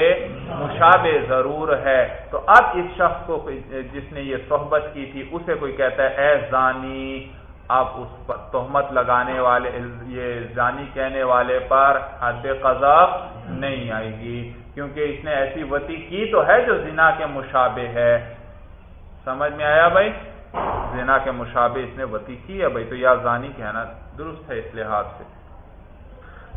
مشابے ضرور ہے۔ تو اب اس شخص کو جس نے یہ صحبت کی تھی، اسے کوئی کہتا ہے، اے زانی، اب اس پر تہمت لگانے والے، یہ زانی کہنے والے پر حد قذف نہیں آئے گی۔ کیونکہ اس نے ایسی وتی کی تو ہے جو زنا کے مشابے ہے۔ سمجھ میں آیا بھائی؟ زنا کے مشابے اس نے وتی کی ہے، بھائی تو یا زانی کہنا درست ہے اس لحاظ سے۔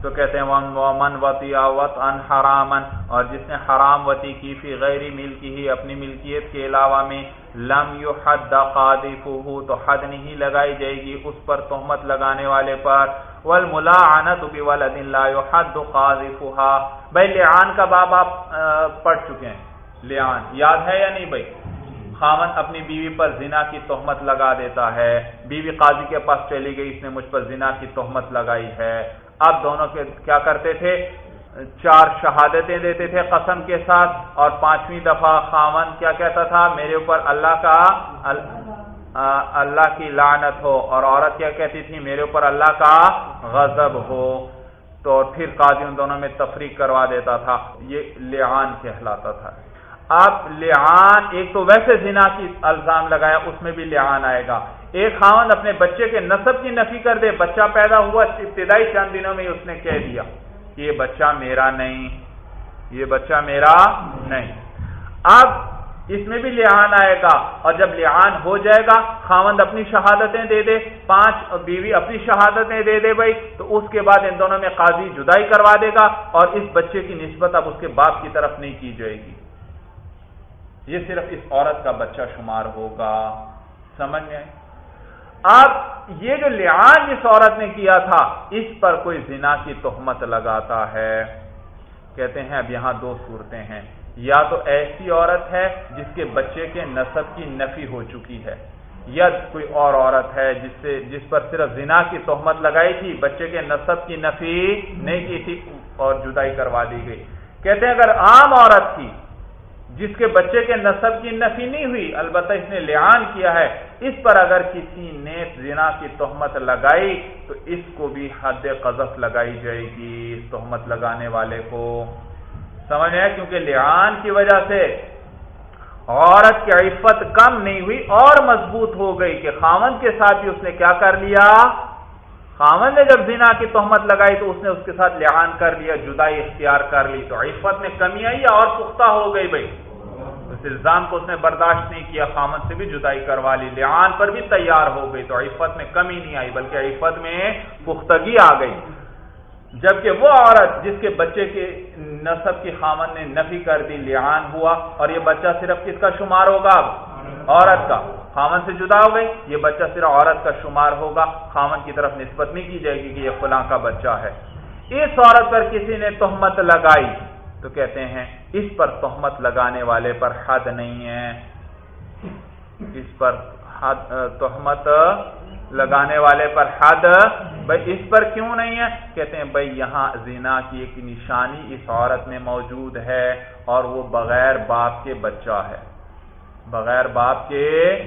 تو کہتے ہیں من وتی وط ان حرامن اور جس نے حرام وتی کی فی غیر ملکی ہی اپنی ملکیت کے علاوہ میں لم یو حد قاذفہ تو حد نہیں لگائی جائے گی، اس پر تہمت لگانے والے پر۔ والملاعنت بولد لا يحد قاذفها بھائی، لعان کا باب آپ پڑھ چکے ہیں۔ لعان، یاد ہے یا نہیں بھائی؟ خامن اپنی بیوی پر زنا کی تہمت لگا دیتا ہے۔ بیوی قاضی کے پاس چلی گئی، اس نے مجھ پر زنا کی تہمت لگائی ہے۔ اب دونوں کے کیا کرتے تھے؟ چار شہادتیں دیتے تھے قسم کے ساتھ۔ اور پانچویں دفعہ خامن کیا کہتا تھا؟ میرے اوپر اللہ کا اللہ کی لعنت ہو۔ اور عورت کیا کہتی تھی؟ میرے اوپر اللہ کا غضب ہو۔ تو پھر قاضی ان دونوں میں تفریق کروا دیتا تھا۔ یہ لعان کہلاتا تھا۔ اب لعان، ایک تو ویسے زنا کی الزام لگایا، اس میں بھی لعان آئے گا۔ ایک خاون اپنے بچے کے نصب کی نفی کر دے، بچہ پیدا ہوا، ابتدائی چند دنوں میں اس نے کہہ دیا کہ یہ بچہ میرا نہیں، یہ بچہ میرا نہیں۔ اب اس میں بھی لحان آئے گا، اور جب لحان ہو جائے گا، خاوند اپنی شہادتیں دے دے، پانچ بیوی اپنی شہادتیں دے دے بھائی، تو اس کے بعد ان دونوں میں قاضی جدائی کروا دے گا، اور اس بچے کی نسبت اب اس کے باپ کی طرف نہیں کی جائے گی۔ یہ صرف اس عورت کا بچہ شمار ہوگا۔ سمجھ گئے؟ اب یہ جو لعان جس عورت نے کیا تھا، اس پر کوئی زنا کی تہمت لگاتا ہے؟ کہتے ہیں اب یہاں دو صورتیں ہیں۔ یا تو ایسی عورت ہے جس کے بچے کے نصب کی نفی ہو چکی ہے، یا کوئی اور عورت ہے جس سے، جس پر صرف زنا کی تہمت لگائی تھی، بچے کے نصب کی نفی نہیں کی تھی اور جدائی کروا دی گئی۔ کہتے ہیں اگر عام عورت تھی جس کے بچے کے نصب کی نفی نہیں ہوئی، البتہ اس نے لعان کیا ہے۔ اس پر اگر کسی نے زنا کی تہمت لگائی، تو اس کو بھی حد قذف لگائی جائے گی، اس تہمت لگانے والے کو۔ سمجھ آئے کیونکہ لعان کی وجہ سے عورت کی عفت کم نہیں ہوئی اور مضبوط ہو گئی کہ خامن کے ساتھ بھی اس نے کیا کر لیا؟ خامن نے جب زنا کی تہمت لگائی تو اس نے اس کے ساتھ لعان کر لیا، جدائی اختیار کر لی، تو عفت میں کمی آئی اور پختہ ہو گئی بھائی۔ اس الزام کو اس نے برداشت نہیں کیا خامن سے بھی جدائی کروا لی لعان پر بھی تیار ہو گئی، تو عفت میں کمی نہیں آئی، بلکہ عفت میں پختگی آ گئی۔ جبکہ وہ عورت جس کے بچے کے نصب کی خامن نے نفی کر دی لعان ہوا اور یہ بچہ صرف کس کا شمار ہوگا؟ اب عورت کا۔ خامن سے جدا ہو گئی، یہ بچہ صرف عورت کا شمار ہوگا۔ خامن کی طرف نسبت نہیں کی جائے گی کہ یہ فلاں کا بچہ ہے۔ اس عورت پر کسی نے تہمت لگائی۔ تو کہتے ہیں، اس پر تہمت لگانے والے پر حد نہیں ہے۔ اس پر حد، تہمت لگانے والے پر حد بھائی، اس پر کیوں نہیں ہے؟ کہتے ہیں، بھائی، یہاں زنا کی ایک نشانی اس عورت میں موجود ہے اور وہ بغیر باپ کے بچہ ہے۔ بغیر باپ کے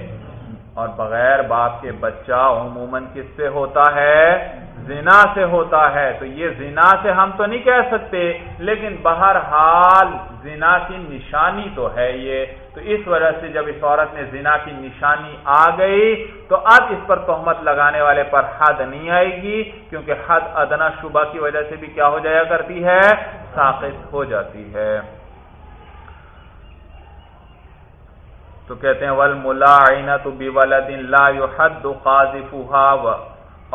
اور بغیر باپ کے بچہ عموماً کس سے ہوتا ہے؟ زنا سے ہوتا ہے۔ تو یہ زنا سے ہم تو نہیں کہہ سکتے، لیکن بہرحال زنا کی نشانی تو ہے یہ۔ تو اس وجہ سے جب اس عورت نے زنا کی نشانی آ گئی، تو اب اس پر تہمت لگانے والے پر حد نہیں آئے گی، کیونکہ حد ادنا شبہ کی وجہ سے بھی کیا ہو جایا کرتی ہے؟ ساقط ہو جاتی ہے۔ تو کہتے ہیں ول ملا تو لا حد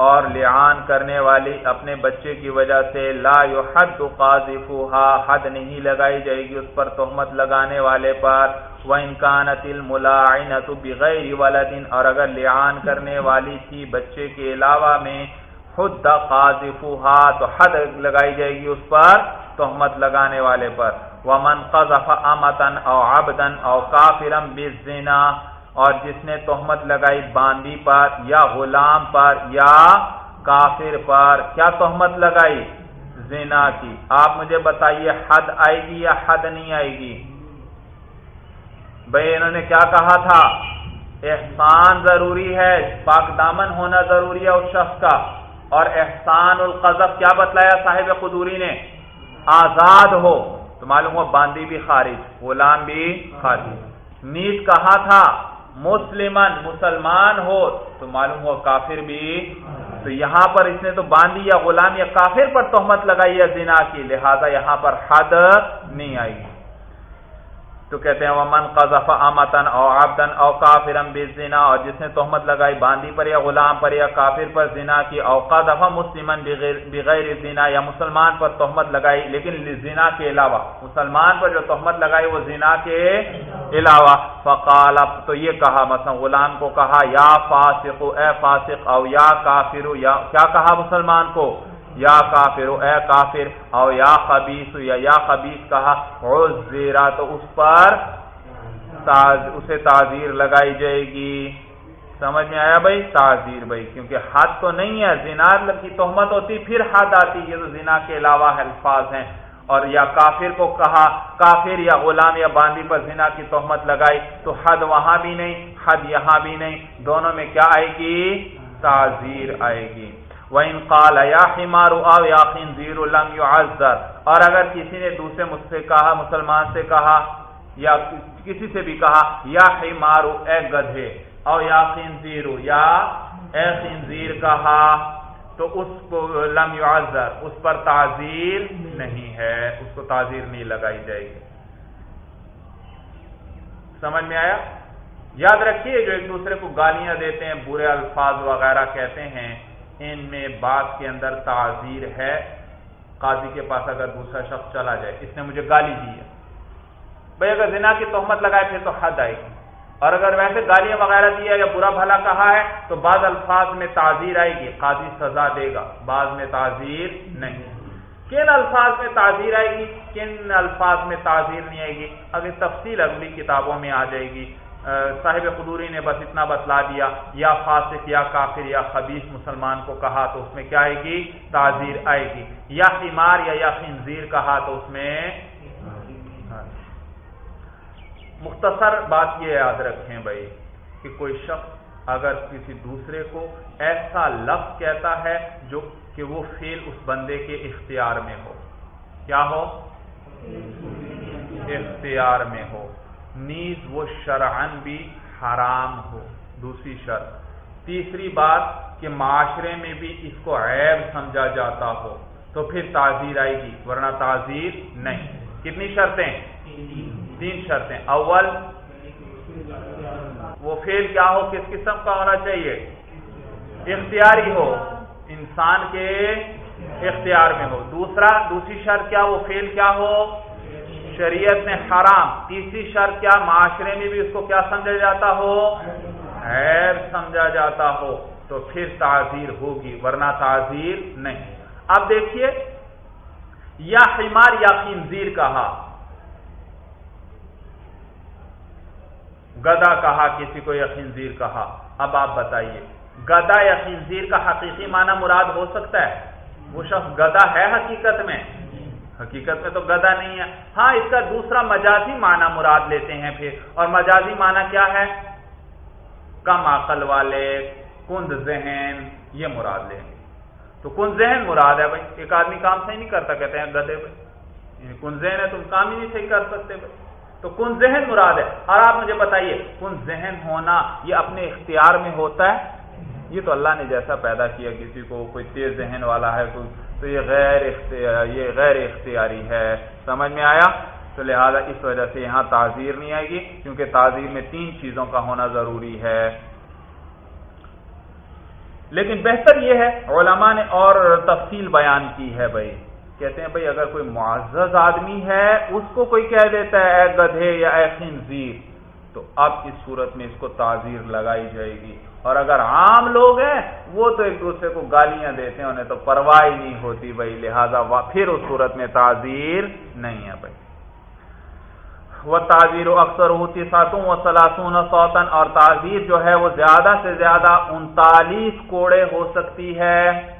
اور لعان کرنے والی اپنے بچے کی وجہ سے لا حد قاذفها حد نہیں لگائی جائے گی اس پر تہمت لگانے والے پر وہ انکانت الملاعنت بغیر ولد، اور اگر لعان کرنے والی تھی بچے کے علاوہ میں خود قاذفها تو حد لگائی جائے گی اس پر تہمت لگانے والے پر۔ ومن قذف امتن او عبدن او کافرم بالزنا اور جس نے تہمت لگائی باندی پر یا غلام پر یا کافر پر، کیا تہمت لگائی؟ زنا کی۔ آپ مجھے بتائیے، حد آئے گی یا حد نہیں آئے گی؟ بھائی، انہوں نے کیا کہا تھا؟ احسان ضروری ہے، پاک دامن ہونا ضروری ہے اس شخص کا۔ اور احسان القذف کیا بتلایا صاحب قدوری نے؟ آزاد ہو۔ تو معلوم ہوا باندی بھی خارج، غلام بھی خارج۔ نیز کہا تھا؟ مسلمان مسلمان ہو، تو معلوم ہوا کافر بھی۔ تو یہاں پر اس نے تو باندی یا غلام یا کافر پر تہمت لگائی ہے زنا کی، لہذا یہاں پر حد نہیں آئی۔ تو کہتے ہیں، ومن قذف امتن او عبدن او کافرن بالزنا اور جس نے تہمت لگائی باندی پر یا غلام پر یا کافر پر زنا کی او قذف مسلمن بغیر زنا یا مسلمان پر تہمت لگائی، لیکن زنا کے علاوہ، مسلمان پر جو تہمت لگائی وہ زنا کے علاوہ، فقال تو یہ کہا، مثلا غلام کو کہا، یا فاسق، اے فاسق او یا کافر، یا کیا کہا مسلمان کو؟ یا کافر، اے کافر، او یا خبیس یا یا خبیس کہا عزیرا تو اس پر اسے تعزیر لگائی جائے گی۔ سمجھ میں آیا بھائی؟ تعزیر بھائی، کیونکہ حد تو نہیں ہے، زنار کی تہمت ہوتی، پھر حد آتی، یہ تو زنا کے علاوہ الفاظ ہیں۔ اور یا کافر کو کہا، کافر یا غلام یا باندی پر زنا کی تہمت لگائی، تو حد وہاں بھی نہیں، حد یہاں بھی نہیں، دونوں میں کیا آئے گی؟ تعزیر آئے گی۔ وہ انقال یا خمارو او یا خنزیر لم یعذر اور اگر کسی نے دوسرے مجھ سے کہا، مسلمان سے کہا یا کسی سے بھی کہا، یا خمارو اے گدھے او یا خنزیر یا اے خنزیر کہا، تو اس کو لم یعذر اس پر تعزیر نہیں ہے، اس کو تعزیر نہیں لگائی جائے گی۔ سمجھ میں آیا؟ یاد رکھیے، جو ایک دوسرے کو گالیاں دیتے ہیں، برے الفاظ وغیرہ کہتے ہیں ان میں بات کے اندر تعزیر ہے۔ قاضی کے پاس اگر دوسرا شخص چلا جائے، اس نے مجھے گالی دی ہے۔ بھائی اگر زنا کی تہمت لگائے پھر تو حد آئے گی۔ اور اگر ویسے گالیاں وغیرہ دیا یا برا بھلا کہا ہے، تو بعض الفاظ میں تعزیر آئے گی۔ قاضی سزا دے گا، بعض میں تعزیر نہیں۔ کن الفاظ میں تعزیر آئے گی؟ کن الفاظ میں تعزیر نہیں آئے گی؟ اگر تفصیل اگلی کتابوں میں آ جائے گی۔ صاحب قدوری نے بس اتنا بتلا دیا، یا فاسق، یا کافر، یا خبیص مسلمان کو کہا تو اس میں کیا آئے گی؟ تعزیر آئے گی۔ یا خمار یا یا خنزیر کہا تو اس میں ہاں۔ مختصر بات یہ یاد رکھیں بھائی کہ کوئی شخص اگر کسی دوسرے کو ایسا لفظ کہتا ہے جو کہ وہ فیل اس بندے کے اختیار میں ہو۔ کیا ہو؟ اختیار میں ہو۔ نیز وہ شرعن بھی حرام ہو۔ دوسری شرط، تیسری بات کہ معاشرے میں بھی اس کو عیب سمجھا جاتا ہو تو پھر تعزیر آئے گی، ورنہ تعزیر نہیں۔ کتنی شرطیں؟ تین شرطیں۔ اول، وہ فیل کیا ہو، کس قسم کا ہونا چاہیے؟ اختیاری ہو، انسان کے اختیار میں ہو۔ دوسرا، دوسری شرط کیا، وہ فیل کیا ہو؟ شریعت میں حرام۔ تیسری شرط کیا؟ معاشرے میں بھی اس کو کیا سمجھا جاتا ہو؟ حیر سمجھا جاتا ہو۔ تو پھر تعزیر ہوگی، ورنہ تعزیر نہیں۔ اب دیکھیے، یا حمار یا خنزیر کہا۔ گدا کہا، کسی کو یا خنزیر کہا۔ اب آپ بتائیے، گدا یا خنزیر کا حقیقی معنی مراد ہو سکتا ہے؟ وہ شخص گدا ہے حقیقت میں؟ حقیقت میں تو گدا نہیں ہے۔ ہاں اس کا دوسرا مجازی معنی مراد لیتے ہیں پھر۔ اور مجازی معنی کیا ہے؟ کم عقل والے، کند ذہن، یہ مراد لیں گے۔ تو کن ذہن مراد ہے بھائی۔ ایک آدمی کام صحیح نہیں کرتا، کہتے ہیں گدے بھائی۔ یعنی کن ذہن ہے، تم کام ہی نہیں صحیح کر سکتے بھائی۔ تو کن ذہن مراد ہے۔ اور آپ مجھے بتائیے کن ذہن ہونا یہ اپنے اختیار میں ہوتا ہے؟ یہ تو اللہ نے جیسا پیدا کیا، کسی کو کوئی تیز ذہن والا ہے، کوئی تو یہ غیر اختیاری یہ غیر اختیاری ہے۔ سمجھ میں آیا؟ تو لہذا اس وجہ سے یہاں تعزیر نہیں آئے گی، کیونکہ تعزیر میں تین چیزوں کا ہونا ضروری ہے۔ لیکن بہتر یہ ہے، علماء نے اور تفصیل بیان کی ہے بھائی۔ کہتے ہیں بھائی، اگر کوئی معزز آدمی ہے، اس کو کوئی کہہ دیتا ہے اے گدھے یا اے خنزیر تو اب اس صورت میں اس کو تعزیر لگائی جائے گی۔ اور اگر عام لوگ ہیں، وہ تو ایک دوسرے کو گالیاں دیتے ہیں، انہیں تو پرواہ نہیں ہوتی بھائی۔ لہذا پھر اس صورت میں تعزیر نہیں ہے بھائی۔ وہ تعزیر اکثر ہوتی ساتوں و سلاسون سوتن اور تعزیر جو ہے وہ زیادہ سے زیادہ انتالیس کوڑے ہو سکتی ہے۔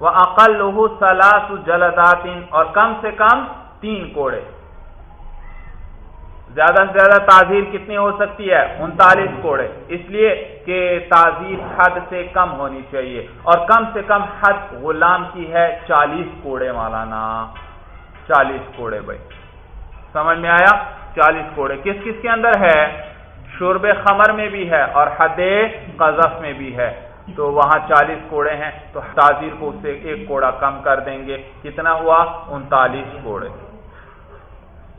وہ عقل سلاس جلداتن اور کم سے کم تین کوڑے۔ زیادہ سے زیادہ تعزیر کتنی ہو سکتی ہے؟ انتالیس کوڑے۔ اس لیے کہ تعزیر حد سے کم ہونی چاہیے۔ اور کم سے کم حد غلام کی ہے چالیس کوڑے مولانا۔ چالیس کوڑے بھائی۔ سمجھ میں آیا؟ چالیس کوڑے۔ کس کس کے اندر ہے؟ شرب خمر میں بھی ہے اور حد قذف میں بھی ہے۔ تو وہاں چالیس کوڑے ہیں۔ تو تاجر کو اس سے ایک کوڑا کم کر دیں گے۔ کتنا ہوا؟ انتالیس کوڑے۔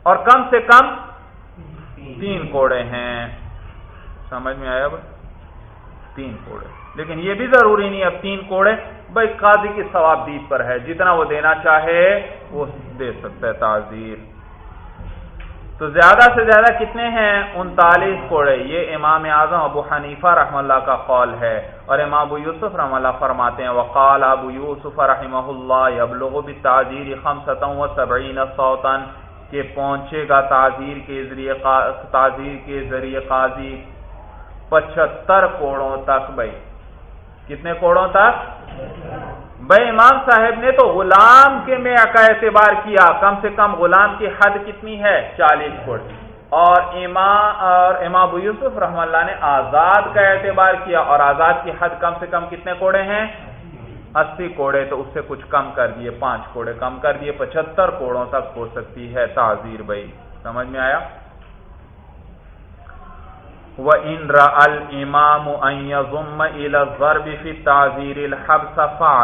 اور کم سے کم تین کوڑے ہیں۔ سمجھ میں آیا بھائی؟ تین کوڑے۔ لیکن یہ بھی ضروری نہیں اب تین کوڑے، بھائی قاضی کی ثواب دید پر ہے۔ جتنا وہ دینا چاہے، وہ دے سکتا ہے تعزیر تو زیادہ سے زیادہ کتنے ہیں؟ انتالیس کوڑے۔ یہ امام اعظم ابو حنیفہ رحم اللہ کا قول ہے۔ اور امام ابو یوسف رحم اللہ فرماتے ہیں، وقال ابو یوسف رحمہ اللہ ابلغ بالتعذیر خمسطا و سبعین صوتا۔ کہ پہنچے گا تعزیر کے ذریعے تعزیر کے ذریعے قاضی پچہتر کوڑوں تک بھائی۔ کتنے کوڑوں تک؟ بھائی امام صاحب نے تو غلام کے میں کا اعتبار کیا۔ کم سے کم غلام کی حد کتنی ہے؟ چالیس فٹ۔ اور امام اور امام ابو یوسف رحم اللہ نے آزاد کا اعتبار کیا۔ اور آزاد کی حد کم سے کم کتنے کوڑے ہیں؟ اسی کوڑے تو اس سے کچھ کم کر دیے، پانچ کوڑے کم کر دیے پچہتر کوڑوں تک ہو سکتی ہے تعزیر بھائی۔ سمجھ میں آیا؟ وہ ان المام تعزیر الحب صفا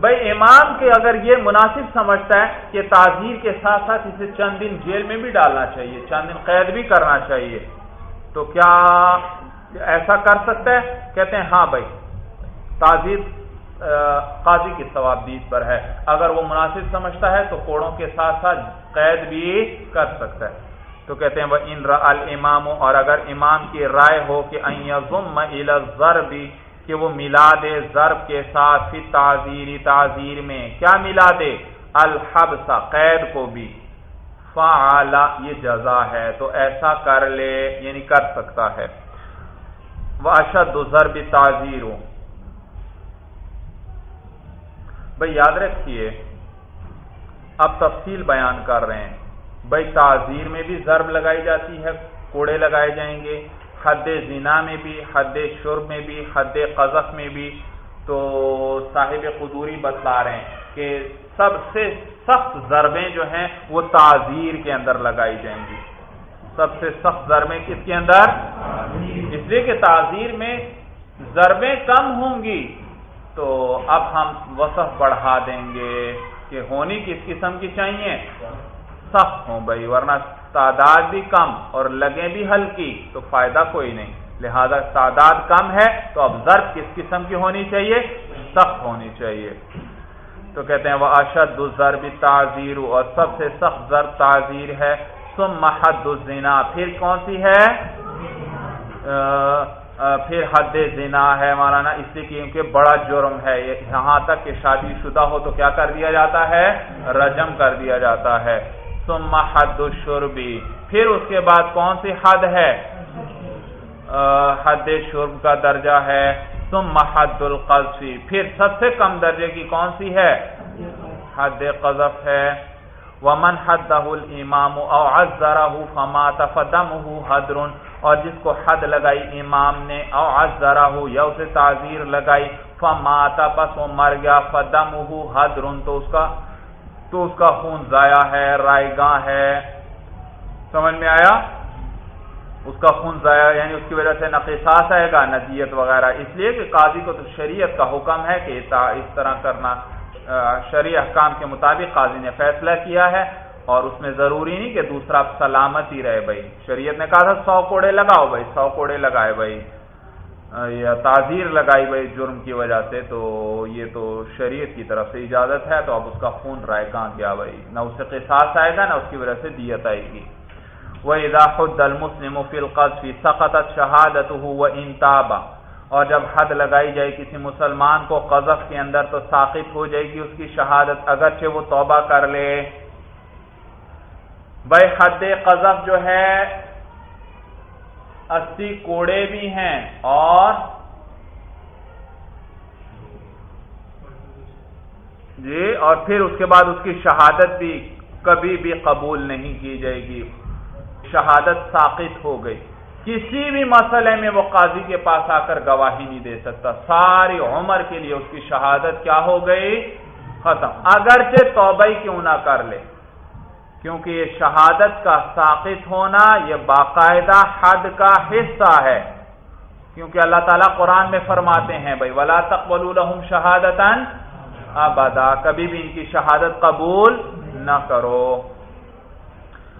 بھائی، امام کے اگر یہ مناسب سمجھتا ہے کہ تعزیر کے ساتھ ساتھ اسے چند دن جیل میں بھی ڈالنا چاہیے، چند دن قید بھی کرنا چاہیے، تو کیا ایسا کر سکتا ہے؟ کہتے ہیں ہاں بھائی۔ تعزیر قاضی کی ثوابدید پر ہے۔ اگر وہ مناسب سمجھتا ہے تو کوڑوں کے ساتھ ساتھ قید بھی کر سکتا ہے۔ تو کہتے ہیں وہ ان امام اور اگر امام کی رائے ہو کہ بھی کہ وہ ملا دے ضرب کے ساتھ پھر تعزیری تعزیر میں کیا ملا دے الحب قید کو بھی۔ فعلا یہ جزا ہے۔ تو ایسا کر لے یعنی کر سکتا ہے۔ وہ اشد ضرب تعزیر۔ بھائی یاد رکھیے اب تفصیل بیان کر رہے ہیں۔ بھائی تعزیر میں بھی ضرب لگائی جاتی ہے کوڑے لگائے جائیں گے۔ حد زنا میں بھی حد شرب میں بھی حد قذف میں بھی۔ تو صاحب قدوری بتلا رہے ہیں کہ سب سے سخت ضربیں جو ہیں وہ تعزیر کے اندر لگائی جائیں گی۔ سب سے سخت ضربیں کس کے اندر؟ اس لیے کہ تعزیر میں ضربیں کم ہوں گی۔ تو اب ہم وصف بڑھا دیں گے کہ ہونی کس قسم کی چاہیے؟ سخت ہوں بھائی، ورنہ تعداد بھی کم اور لگیں بھی ہلکی تو فائدہ کوئی نہیں۔ لہذا تعداد کم ہے تو اب ضرب کس قسم کی ہونی چاہیے؟ سخت ہونی چاہیے۔ تو کہتے ہیں وہ اشد ضرب تعزیر اور سب سے سخت ضرب تعزیر ہے۔ سم محد الزنا۔ پھر کون سی ہے؟ پھر حد زنا ہے مولانا، اس لیے کیونکہ بڑا جرم ہے۔ یہاں تک کہ شادی شدہ ہو تو کیا کر دیا جاتا ہے؟ رجم کر دیا جاتا ہے۔ ثم حد الشربی پھر اس کے بعد کون سی حد ہے؟ حد شرب کا درجہ ہے۔ ثم حد القذفی پھر سب سے کم درجے کی کون سی ہے؟ حد قذف ہے۔ ومن حدہ الامام او عذرہ فمات فدمہ حدر۔ اور جس کو حد لگائی امام نے او عذرہ یا اسے تعذیر لگائی فمات پس وہ مر گیا فدمہ حدر تو اس کا تو اس کا خون ضائع ہے، رائے گاہ ہے۔ سمجھ میں آیا؟ اس کا خون ضائع یعنی اس کی وجہ سے نقصاص آئے گا نزیت وغیرہ۔ اس لیے کہ قاضی کو تو شریعت کا حکم ہے کہ اس طرح کرنا شریع احکام کے مطابق قاضی نے فیصلہ کیا ہے۔ اور اس میں ضروری نہیں کہ دوسرا سلامت ہی رہے بھائی۔ شریعت نے کہا تھا سو کوڑے لگاؤ بھائی، سو کوڑے لگائے بھائی۔ یا تعزیر لگائی بھائی جرم کی وجہ سے تو یہ تو شریعت کی طرف سے اجازت ہے، تو اب اس کا خون رائے کہاں گیا بھائی؟ نہ اس سے قصاص آئے گا، نہ اس کی وجہ سے دیت آئے گی۔ وہ اضاف المسلم فی سقط شہادت ہو انتابا اور جب حد لگائی جائے کسی مسلمان کو قذف کے اندر تو ثاقب ہو جائے گی اس کی شہادت، اگرچہ وہ توبہ کر لے۔ بھائی حد قذف جو ہے، اسی کوڑے بھی ہیں اور جی اور پھر اس کے بعد اس کی شہادت بھی کبھی بھی قبول نہیں کی جائے گی۔ شہادت ساقط ہو گئی۔ کسی بھی مسئلے میں وہ قاضی کے پاس آ کر گواہی نہیں دے سکتا۔ ساری عمر کے لیے اس کی شہادت کیا ہو گئی؟ ختم۔ اگرچہ توبئی کیوں نہ کر لے۔ کیونکہ یہ شہادت کا ساقط ہونا یہ باقاعدہ حد کا حصہ ہے۔ کیونکہ اللہ تعالیٰ قرآن میں فرماتے ہیں بھائی، ولا تقبل الحم شہادت ابدا کبھی بھی ان کی شہادت قبول نہ کرو۔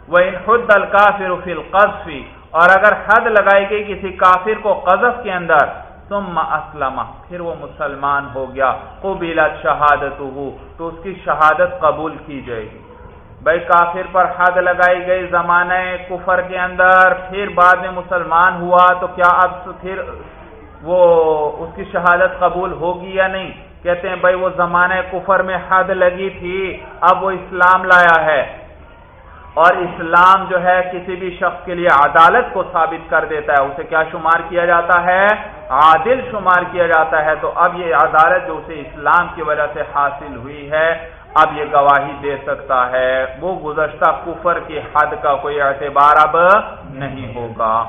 وہ خود الکافر فی القذفی اور اگر حد لگائی گئی کسی کافر کو قذف کے اندر، ثم اسلم پھر وہ مسلمان ہو گیا۔ قبیلت شہادت ہو تو اس کی شہادت قبول کی جائے گی۔ بھائی کافر پر حد لگائی گئی زمانہ کفر کے اندر، پھر بعد میں مسلمان ہوا تو کیا اب پھر وہ اس کی شہادت قبول ہوگی یا نہیں؟ کہتے ہیں بھائی وہ زمانہ کفر میں حد لگی تھی، اب وہ اسلام لایا ہے۔ اور اسلام جو ہے کسی بھی شخص کے لیے عدالت کو ثابت کر دیتا ہے، اسے کیا شمار کیا جاتا ہے؟ عادل شمار کیا جاتا ہے۔ تو اب یہ عدالت جو اسے اسلام کی وجہ سے حاصل ہوئی ہے اب یہ گواہی دے سکتا ہے۔ وہ گزشتہ کفر کی حد کا کوئی اعتبار اب نہیں ہوگا۔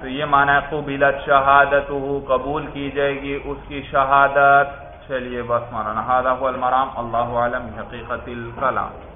تو یہ مانا قبیلت شہادت قبول کی جائے گی اس کی شہادت۔ چلیے بس مولانا المرام، اللہ عالم حقیقت الکلام۔